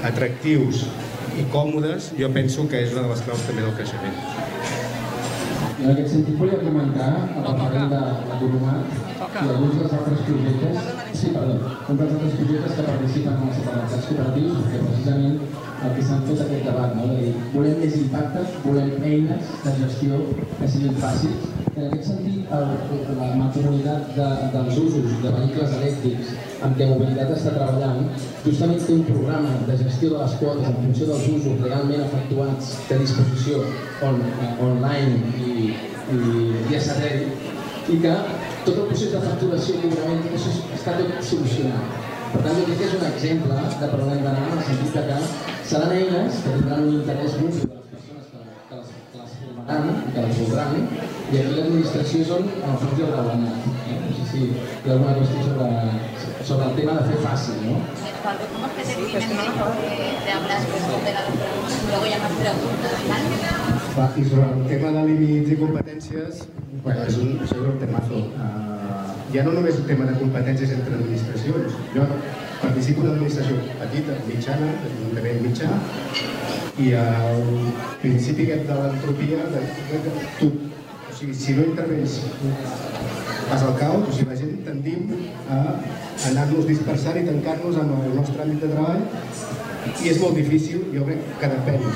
atractius i còmodes, jo penso que és una de les claus també del creixement.
I en aquest sentit volia comentar el referent de la Dolomat i alguns dels altres projectes, sí, perdó, un dels altres projectes que participen en els supermercats cooperatius, perquè precisament el que s'han fet aquest debat, no? de dir, volem més impacte, volem eines de gestió que siguin fàcils. En aquest sentit, el, la mancomunitat de, dels usos de vehicles elèctrics amb què Mobilitat està treballant, justament té un programa de gestió de les quotes en funció dels usos legalment efectuats de disposició on, eh, online i, i via satèl·lit, i que tot el procés de facturació i cobrament, està tot solucionat. Per tant, jo crec que és un exemple de per on hem d'anar, en el sentit que seran eines que tindran un interès mútu de les persones que, que, les, que les formaran i que les voldran, i aquí l'administració és on, en el fons, hi haurà guanyat. Eh? No sé si hi ha alguna qüestió sobre, sobre el tema de fer fàcil, no?
¿cómo es que terminan de, de hablar de la y luego ya más preguntas?
Va, I sobre el tema de límits i competències, bueno, és un, això és un temazo. Uh, ja no només un tema de competències entre administracions. Jo participo en administració petita, mitjana, ajuntament mitjà, i el principi aquest de l'entropia, de, sigui, si no intervens vas al caos, o sigui, la gent tendim a anar-nos dispersant i tancar-nos amb el nostre àmbit de treball i és molt difícil, jo crec que depèn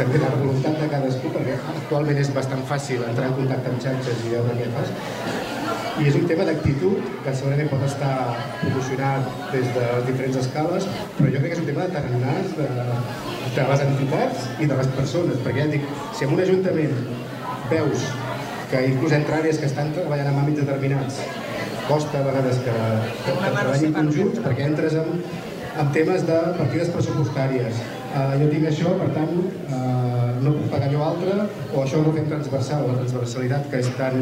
també de la voluntat de cadascú, perquè actualment és bastant fàcil entrar en contacte amb xarxes i veure què fas. I és un tema d'actitud que segurament pot estar proporcionat des de les diferents escales, però jo crec que és un tema de tarannàs de, de les entitats i de les persones, perquè ja dic, si en un ajuntament veus que inclús entre àrees que estan treballant en àmbits determinats costa a vegades que, que, que treballin conjunts perquè entres en, en temes de partides pressupostàries. Uh, jo tinc això, per tant, uh, no puc pagar allò altre, o això no fem transversal, la transversalitat que és tan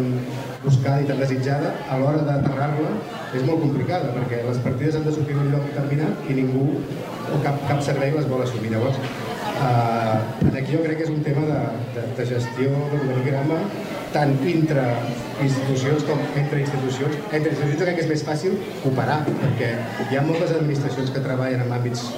buscada i tan desitjada, a l'hora d'aterrar-la és molt complicada, perquè les partides han de sortir d'un lloc determinat i ningú o cap, cap servei les vol assumir. Llavors, uh, aquí jo crec que és un tema de, de, de gestió d'organigrama tant entre institucions com entre institucions. Entre institucions crec que és més fàcil cooperar, perquè hi ha moltes administracions que treballen en àmbits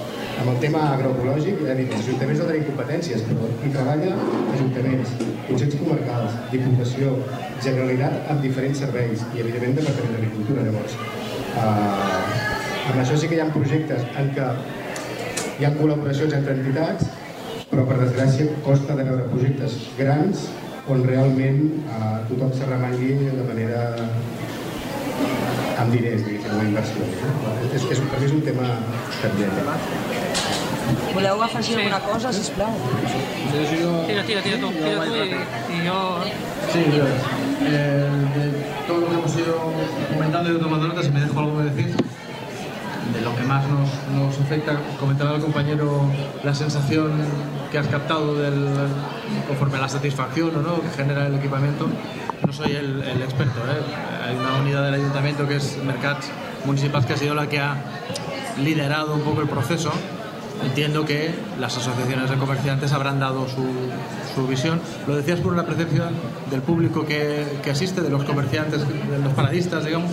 amb el tema agroecològic, ja dic, els ajuntaments no tenim competències, però hi treballa ajuntaments, consells comarcals, diputació, generalitat amb diferents serveis i, evidentment, Departament d'Agricultura. Llavors, eh, amb això sí que hi ha projectes en què hi ha col·laboracions entre entitats, però per desgràcia costa de veure projectes grans on realment eh, tothom s'arremangui de manera amb diners, diguéssim, o inversió. És, és, per mi és un tema pendent.
Voleu afegir alguna cosa, sisplau?
Tira, tira, tira tú, tira tú y, y yo...
Sí, yo. Eh, de todo lo que hemos ido comentando y tomando notas, si me dejo algo que decir, de lo que más nos, nos afecta, comentaba el compañero la sensación que has captado del, conforme a la satisfacción o no que genera el equipamiento. No soy el, el experto, ¿eh? hay una unidad del ayuntamiento que es Mercats Municipals que ha sido la que ha liderado un poco el proceso. Entiendo que las asociaciones de comerciantes habrán dado su, su visión. Lo decías por una percepción del público que, que asiste, de los comerciantes, de los paradistas, digamos.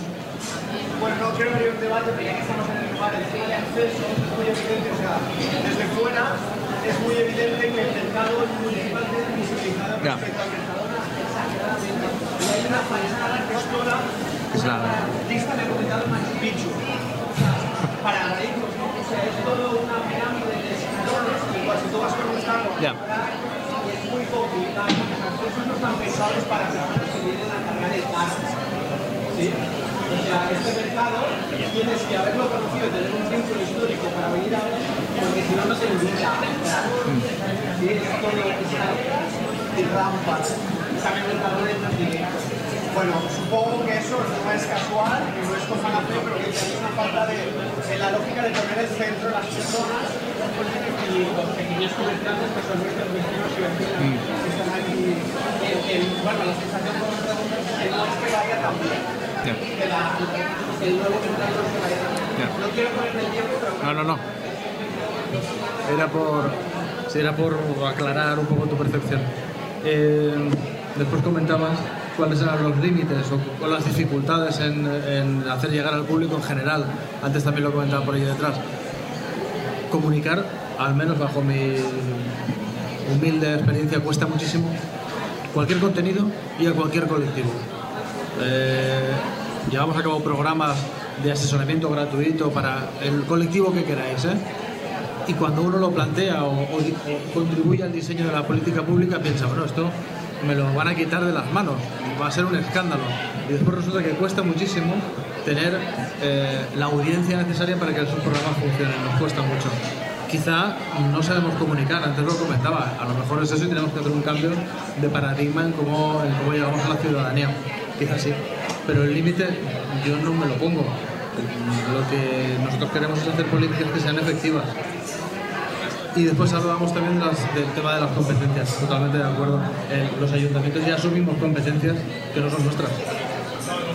Bueno, no quiero abrir un debate, pero ya que estamos en lugar, el acceso, es muy evidente, o sea, desde fuera es muy evidente que el mercado municipal tiene visibilizado respecto al Mercadona. Y hay una fachada que es
Es la-
lista de comentado Machu Picchu. Para ricos, ¿no? O sea, es todo una pirámide de escalones que igual si tú vas con un carro
Ya.
es muy complicado. Los accesos no están pensados para que vienen a cargar el carro. ¿Sí? O sea, este mercado tienes que haberlo conocido, tener un vínculo histórico para venir a ver, porque si no, no te invita. Sí, es todo esa rampa. También mercadores de bueno, supongo que eso no es casual, que no es cosa de hacer, pero que hay una falta de, de la lógica de poner el centro las personas y los pequeños comerciantes que son nuestros vecinos y vecinas que están aquí. Bueno, la sensación es que no es que vaya tan nuevo mercado no. No
No. Era por, era por aclarar un poco tu percepción. Eh, después comentabas cuáles eran los límites o, las dificultades en, en hacer llegar al público en general. Antes también lo comentaba por ahí detrás. Comunicar, al menos bajo mi humilde experiencia, cuesta muchísimo cualquier contenido y a cualquier colectivo. Eh, llevamos a cabo programas de asesoramiento gratuito para el colectivo que queráis. ¿eh? Y cuando uno lo plantea o, contribuye al diseño de la política pública, piensa, bueno, esto me lo van a quitar de las manos, va a ser un escándalo. Y después resulta que cuesta muchísimo tener eh, la audiencia necesaria para que esos programas funcionen, nos cuesta mucho. Quizá no sabemos comunicar, antes lo comentaba, a lo mejor es eso y tenemos que hacer un cambio de paradigma en cómo, en llegamos a la ciudadanía. Quizás sí, pero el límite yo no me lo pongo. Lo que nosotros queremos es hacer políticas que sean efectivas. Y después hablábamos también del tema de las competencias, totalmente de acuerdo. Los ayuntamientos ya asumimos competencias que no son nuestras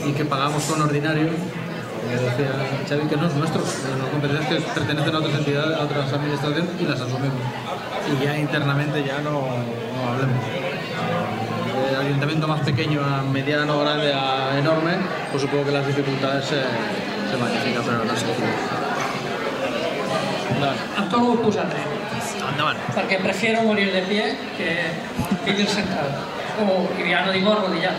y que pagamos con ordinario, como decía Xavi, que no es nuestro, son competencias que pertenecen a otras entidades, a otras administraciones y las asumimos. Y ya internamente ya no, no hablemos. Ayuntamiento más pequeño a mediano, grande a enorme, pues supongo que las dificultades se, se magnifican, però no sé.
Em torno a posar tren.
Endavant.
Porque prefiero morir de pie que vivir sentado. O, y ya no digo arrodillado.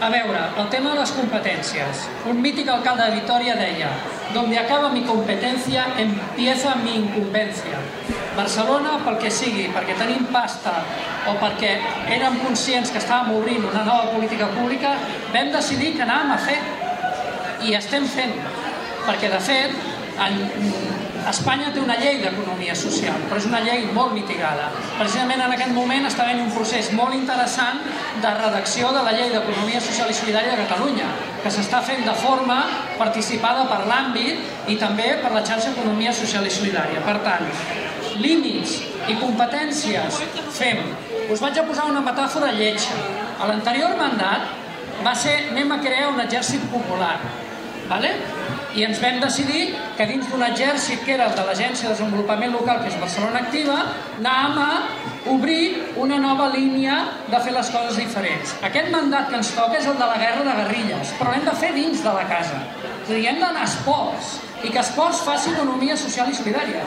A veure, el tema de les competències. Un mític alcalde de Vitoria deia Donde acaba mi competencia, empieza mi incumbencia. Barcelona, pel que sigui, perquè tenim pasta o perquè érem conscients que estàvem obrint una nova política pública, vam decidir que anàvem a fer i estem fent, perquè de fet Espanya té una llei d'economia social, però és una llei molt mitigada. Precisament en aquest moment està havent un procés molt interessant de redacció de la llei d'economia social i solidària de Catalunya, que s'està fent de forma participada per l'àmbit i també per la xarxa Economia Social i Solidària. Per tant, límits i competències fem. Us vaig a posar una metàfora lletja. A l'anterior mandat va ser anem a crear un exèrcit popular. Vale? I ens vam decidir que dins d'un exèrcit que era el de l'Agència de Desenvolupament Local, que és Barcelona Activa, anàvem a obrir una nova línia de fer les coses diferents. Aquest mandat que ens toca és el de la guerra de guerrilles, però l'hem de fer dins de la casa. És a dir, hem d'anar a esports i que esports faci economia social i solidària.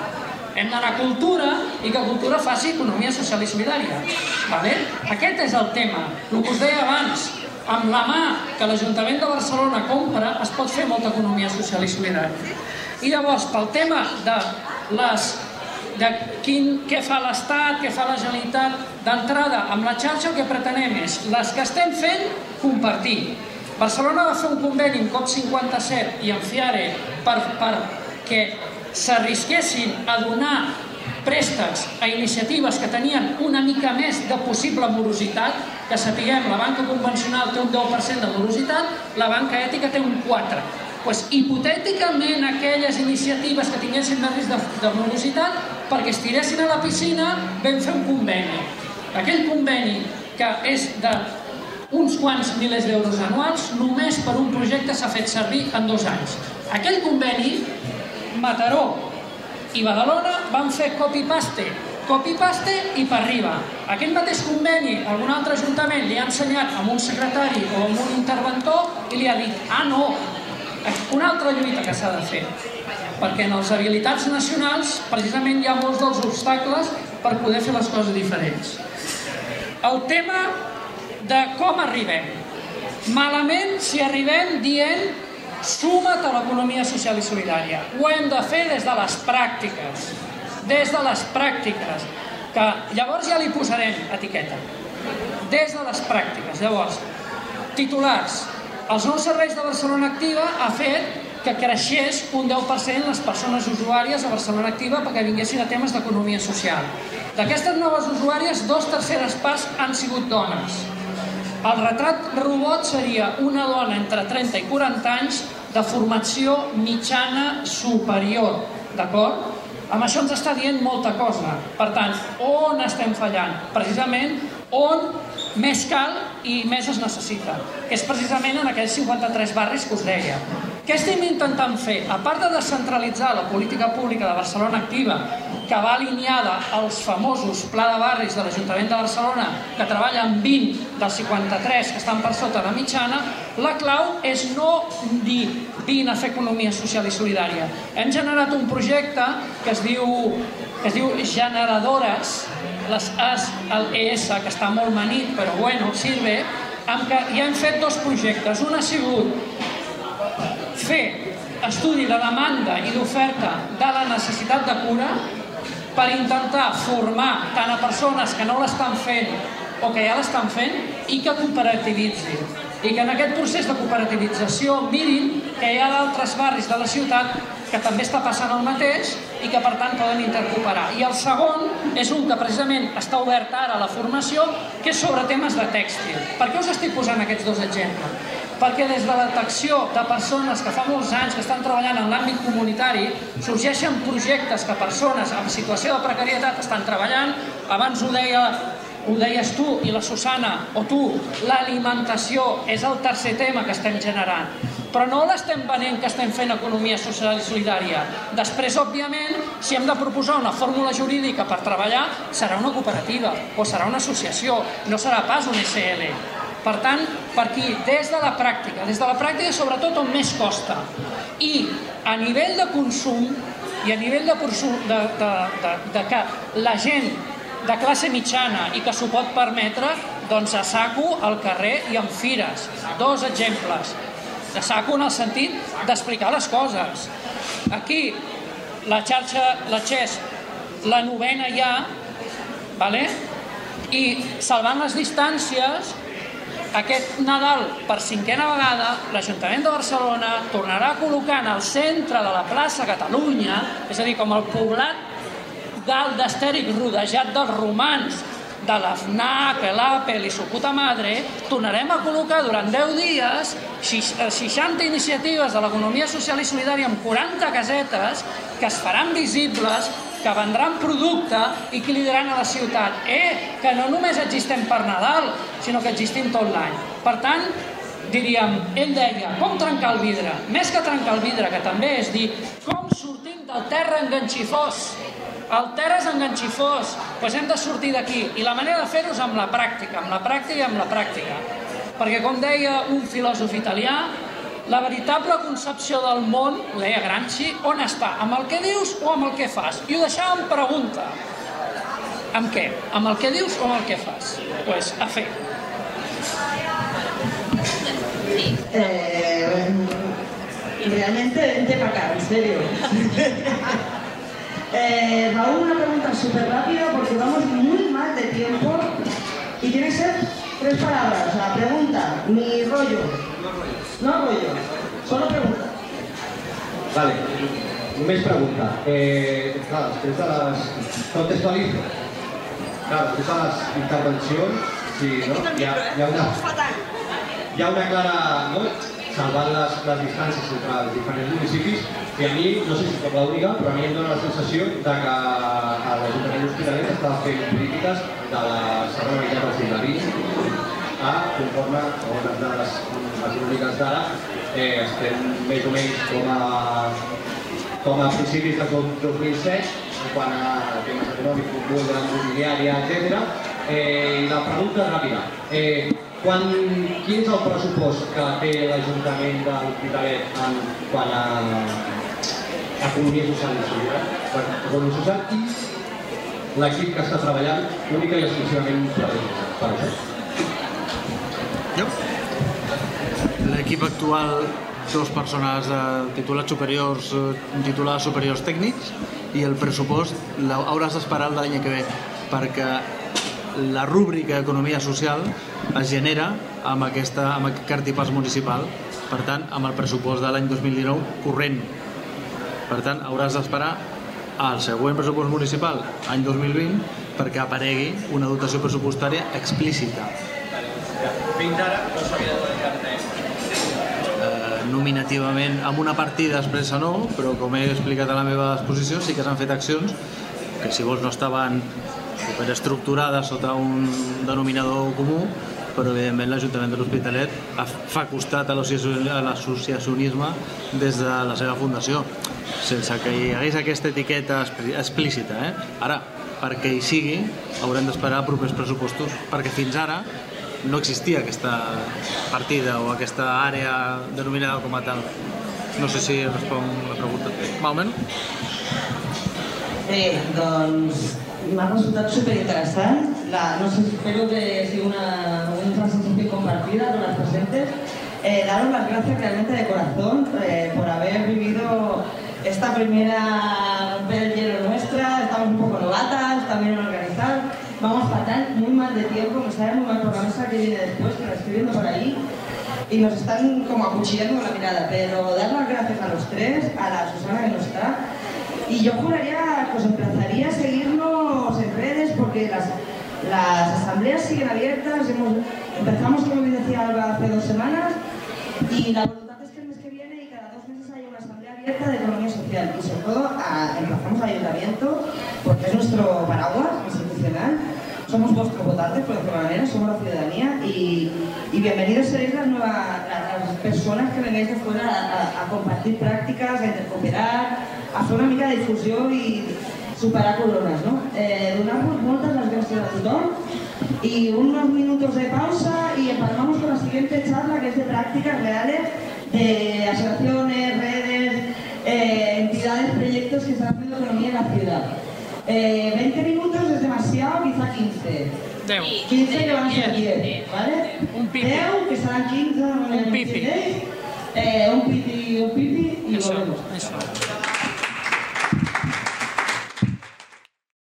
Hem d'anar a cultura i que cultura faci economia social i solidària. Vale? Aquest és el tema. El que us deia abans, amb la mà que l'Ajuntament de Barcelona compra es pot fer molta economia social i solidària. I llavors, pel tema de les de quin, què fa l'Estat, què fa la Generalitat, d'entrada amb la xarxa el que pretenem és les que estem fent, compartir. Barcelona va fer un conveni amb COP57 i amb FIARE per, per que s'arrisquessin a donar préstecs a iniciatives que tenien una mica més de possible morositat, que sapiguem, la banca convencional té un 10% de morositat, la banca ètica té un 4%. Pues, hipotèticament, aquelles iniciatives que tinguessin més risc de, de morositat, perquè es tiressin a la piscina, vam fer un conveni. Aquell conveni, que és de uns quants milers d'euros anuals, només per un projecte s'ha fet servir en dos anys. Aquell conveni, Mataró i Badalona van fer copy-paste, copy-paste i per arriba. Aquest mateix conveni, algun altre ajuntament li ha ensenyat a un secretari o a un interventor i li ha dit, ah no, una altra lluita que s'ha de fer. perquè en les habilitats nacionals precisament hi ha molts dels obstacles per poder fer les coses diferents. El tema de com arribem. Malament si arribem dient suma't a l'economia social i solidària. Ho hem de fer des de les pràctiques. Des de les pràctiques. Que llavors ja li posarem etiqueta. Des de les pràctiques. Llavors, titulars. Els nous serveis de Barcelona Activa ha fet que creixés un 10% les persones usuàries a Barcelona Activa perquè vinguessin a temes d'economia social. D'aquestes noves usuàries, dos terceres parts han sigut dones. El retrat robot seria una dona entre 30 i 40 anys de formació mitjana superior, d'acord? Amb això ens està dient molta cosa. Per tant, on estem fallant? Precisament on més cal i més es necessita, que és precisament en aquells 53 barris que us deia. Què estem intentant fer? A part de descentralitzar la política pública de Barcelona Activa, que va alineada als famosos Pla de Barris de l'Ajuntament de Barcelona, que treballa amb 20 dels 53 que estan per sota de mitjana, la clau és no dir vine a fer economia social i solidària. Hem generat un projecte que es diu, que es diu Generadores, les As, el ES, que està molt manit, però bueno, sirve, amb què ja hem fet dos projectes. Un ha sigut fer estudi de demanda i d'oferta de la necessitat de cura per intentar formar tant a persones que no l'estan fent o que ja l'estan fent i que cooperativitzin. I que en aquest procés de cooperativització mirin que hi ha d'altres barris de la ciutat que també està passant el mateix i que per tant poden intercooperar. I el segon és un que precisament està obert ara a la formació, que és sobre temes de tèxtil. Per què us estic posant aquests dos exemples? Perquè des de la detecció de persones que fa molts anys que estan treballant en l'àmbit comunitari sorgeixen projectes que persones en situació de precarietat estan treballant. Abans ho deia ho deies tu i la Susana, o tu, l'alimentació és el tercer tema que estem generant. Però no l'estem venent que estem fent economia social i solidària. Després, òbviament, si hem de proposar una fórmula jurídica per treballar, serà una cooperativa o serà una associació, no serà pas un SL. Per tant, per aquí, des de la pràctica, des de la pràctica sobretot on més costa. I a nivell de consum i a nivell de, consum, de, de, de, de que la gent de classe mitjana i que s'ho pot permetre, doncs a saco al carrer i en fires. Dos exemples. A saco en el sentit d'explicar les coses. Aquí, la xarxa, la XES, la novena ja, vale? i salvant les distàncies, aquest Nadal, per cinquena vegada, l'Ajuntament de Barcelona tornarà a col·locar en el centre de la plaça Catalunya, és a dir, com el poblat dalt d'estèric rodejat dels romans, de la FNAC, l'Apple i su puta madre, tornarem a col·locar durant 10 dies 60 iniciatives de l'economia social i solidària amb 40 casetes que es faran visibles que vendran producte i que li diran a la ciutat eh, que no només existem per Nadal, sinó que existim tot l'any. Per tant, diríem, ell deia, com trencar el vidre? Més que trencar el vidre, que també és dir, com sortim del terra enganxifós? El terra és enganxifós, doncs hem de sortir d'aquí. I la manera de fer-ho és amb la pràctica, amb la pràctica i amb la pràctica. Perquè, com deia un filòsof italià, la veritable concepció del món, ho deia Gramsci, on està? Amb el que dius o amb el que fas? I ho deixava en pregunta. Amb què? Amb el que dius o amb el que fas? Doncs pues, a fer.
Eh, realmente vente para acá, en serio. eh, Raúl, una pregunta súper rápida porque vamos muy mal de tiempo y tiene que ser tres palabras. La pregunta, mi rollo. No rollo, solo pregunta.
Vale, només pregunta. Eh, clar, després de les... Contextualitzo. Clar, després de les intervencions, sí, no? Hi ha, hi ha una... Hi ha una clara... No? Salvant les, les distàncies entre els diferents municipis, que a mi, no sé si és l'única, però a mi em dóna la sensació de que l'Ajuntament Hospitalet està fent polítiques de la segona meitat del segle a, conforme a les dades econòmiques d'ara, eh, estem més o menys com a, com a principis del 2007, en quant a temes econòmics, cultura, de mobiliària, etc. Eh, I la pregunta ràpida. Eh, quan, quin és el pressupost que té l'Ajuntament de l'Hospitalet en quant a economia social i economia social i l'equip que està treballant única i exclusivament per, per això.
L'equip actual, dos persones de titulats superiors, eh, titulats superiors tècnics, i el pressupost hauràs d'esperar l'any que ve, perquè la rúbrica Economia Social es genera amb, aquesta, amb aquest cartipàs municipal, per tant, amb el pressupost de l'any 2019 corrent. Per tant, hauràs d'esperar al següent pressupost municipal, any 2020, perquè aparegui una dotació pressupostària explícita.
Fins ara no s'havia de
eh, nominativament amb una partida expressa no, però com he explicat a la meva exposició sí que s'han fet accions que si vols no estaven superestructurades sota un denominador comú però evidentment l'Ajuntament de l'Hospitalet fa costat a l'associacio- a l'associacionisme des de la seva fundació sense que hi hagués aquesta etiqueta explícita. Eh? Ara, perquè hi sigui, haurem d'esperar propers pressupostos, perquè fins ara no existia aquesta partida o aquesta àrea denominada com a tal. No sé si respon la pregunta. Menos?
Bé, doncs m'ha resultat superinteressant. La, no sé, espero que sigui una, una sensación compartida con las presentes. Eh, daros las gracias realmente de corazón eh, por haber vivido esta primera romper el hielo nuestra. Estamos un poco novatas, también en organizar. Vamos fatal, muy mal de tiempo, me sabe muy mal por la mesa que viene después, que la estoy viendo por ahí y nos están como acuchillando la mirada, pero dar las gracias a los tres, a la Susana que no está, y yo juraría que os emplazaría a seguirnos en redes porque las, las asambleas siguen abiertas, hemos, empezamos como bien decía Alba hace dos semanas y la voluntad es que el mes que viene y cada dos meses haya una asamblea abierta de economía social. Y sobre todo a, emplazamos al ayuntamiento porque es nuestro paraguas institucional. Somos vuestros votantes, por decirlo manera, somos la ciudadanía y, y bienvenidos seréis las nuevas las, personas que vengáis de fuera a compartir prácticas, a intercooperar, a fer una mica de difusió i superar corones, no? Eh, Donar-vos moltes les gràcies a tothom y unos minutos de pausa y empalmamos con la siguiente charla que es de prácticas reales de asociaciones, redes, eh, entidades, proyectos que están haciendo economía en la ciudad. Eh, 20 minutos es demasiado, quizá 15. 15 que van a ser 10, ¿vale? Un pipi. 10 que serán 15, un
pipi.
Eh, un pipi, un pipi y volvemos.
Eso.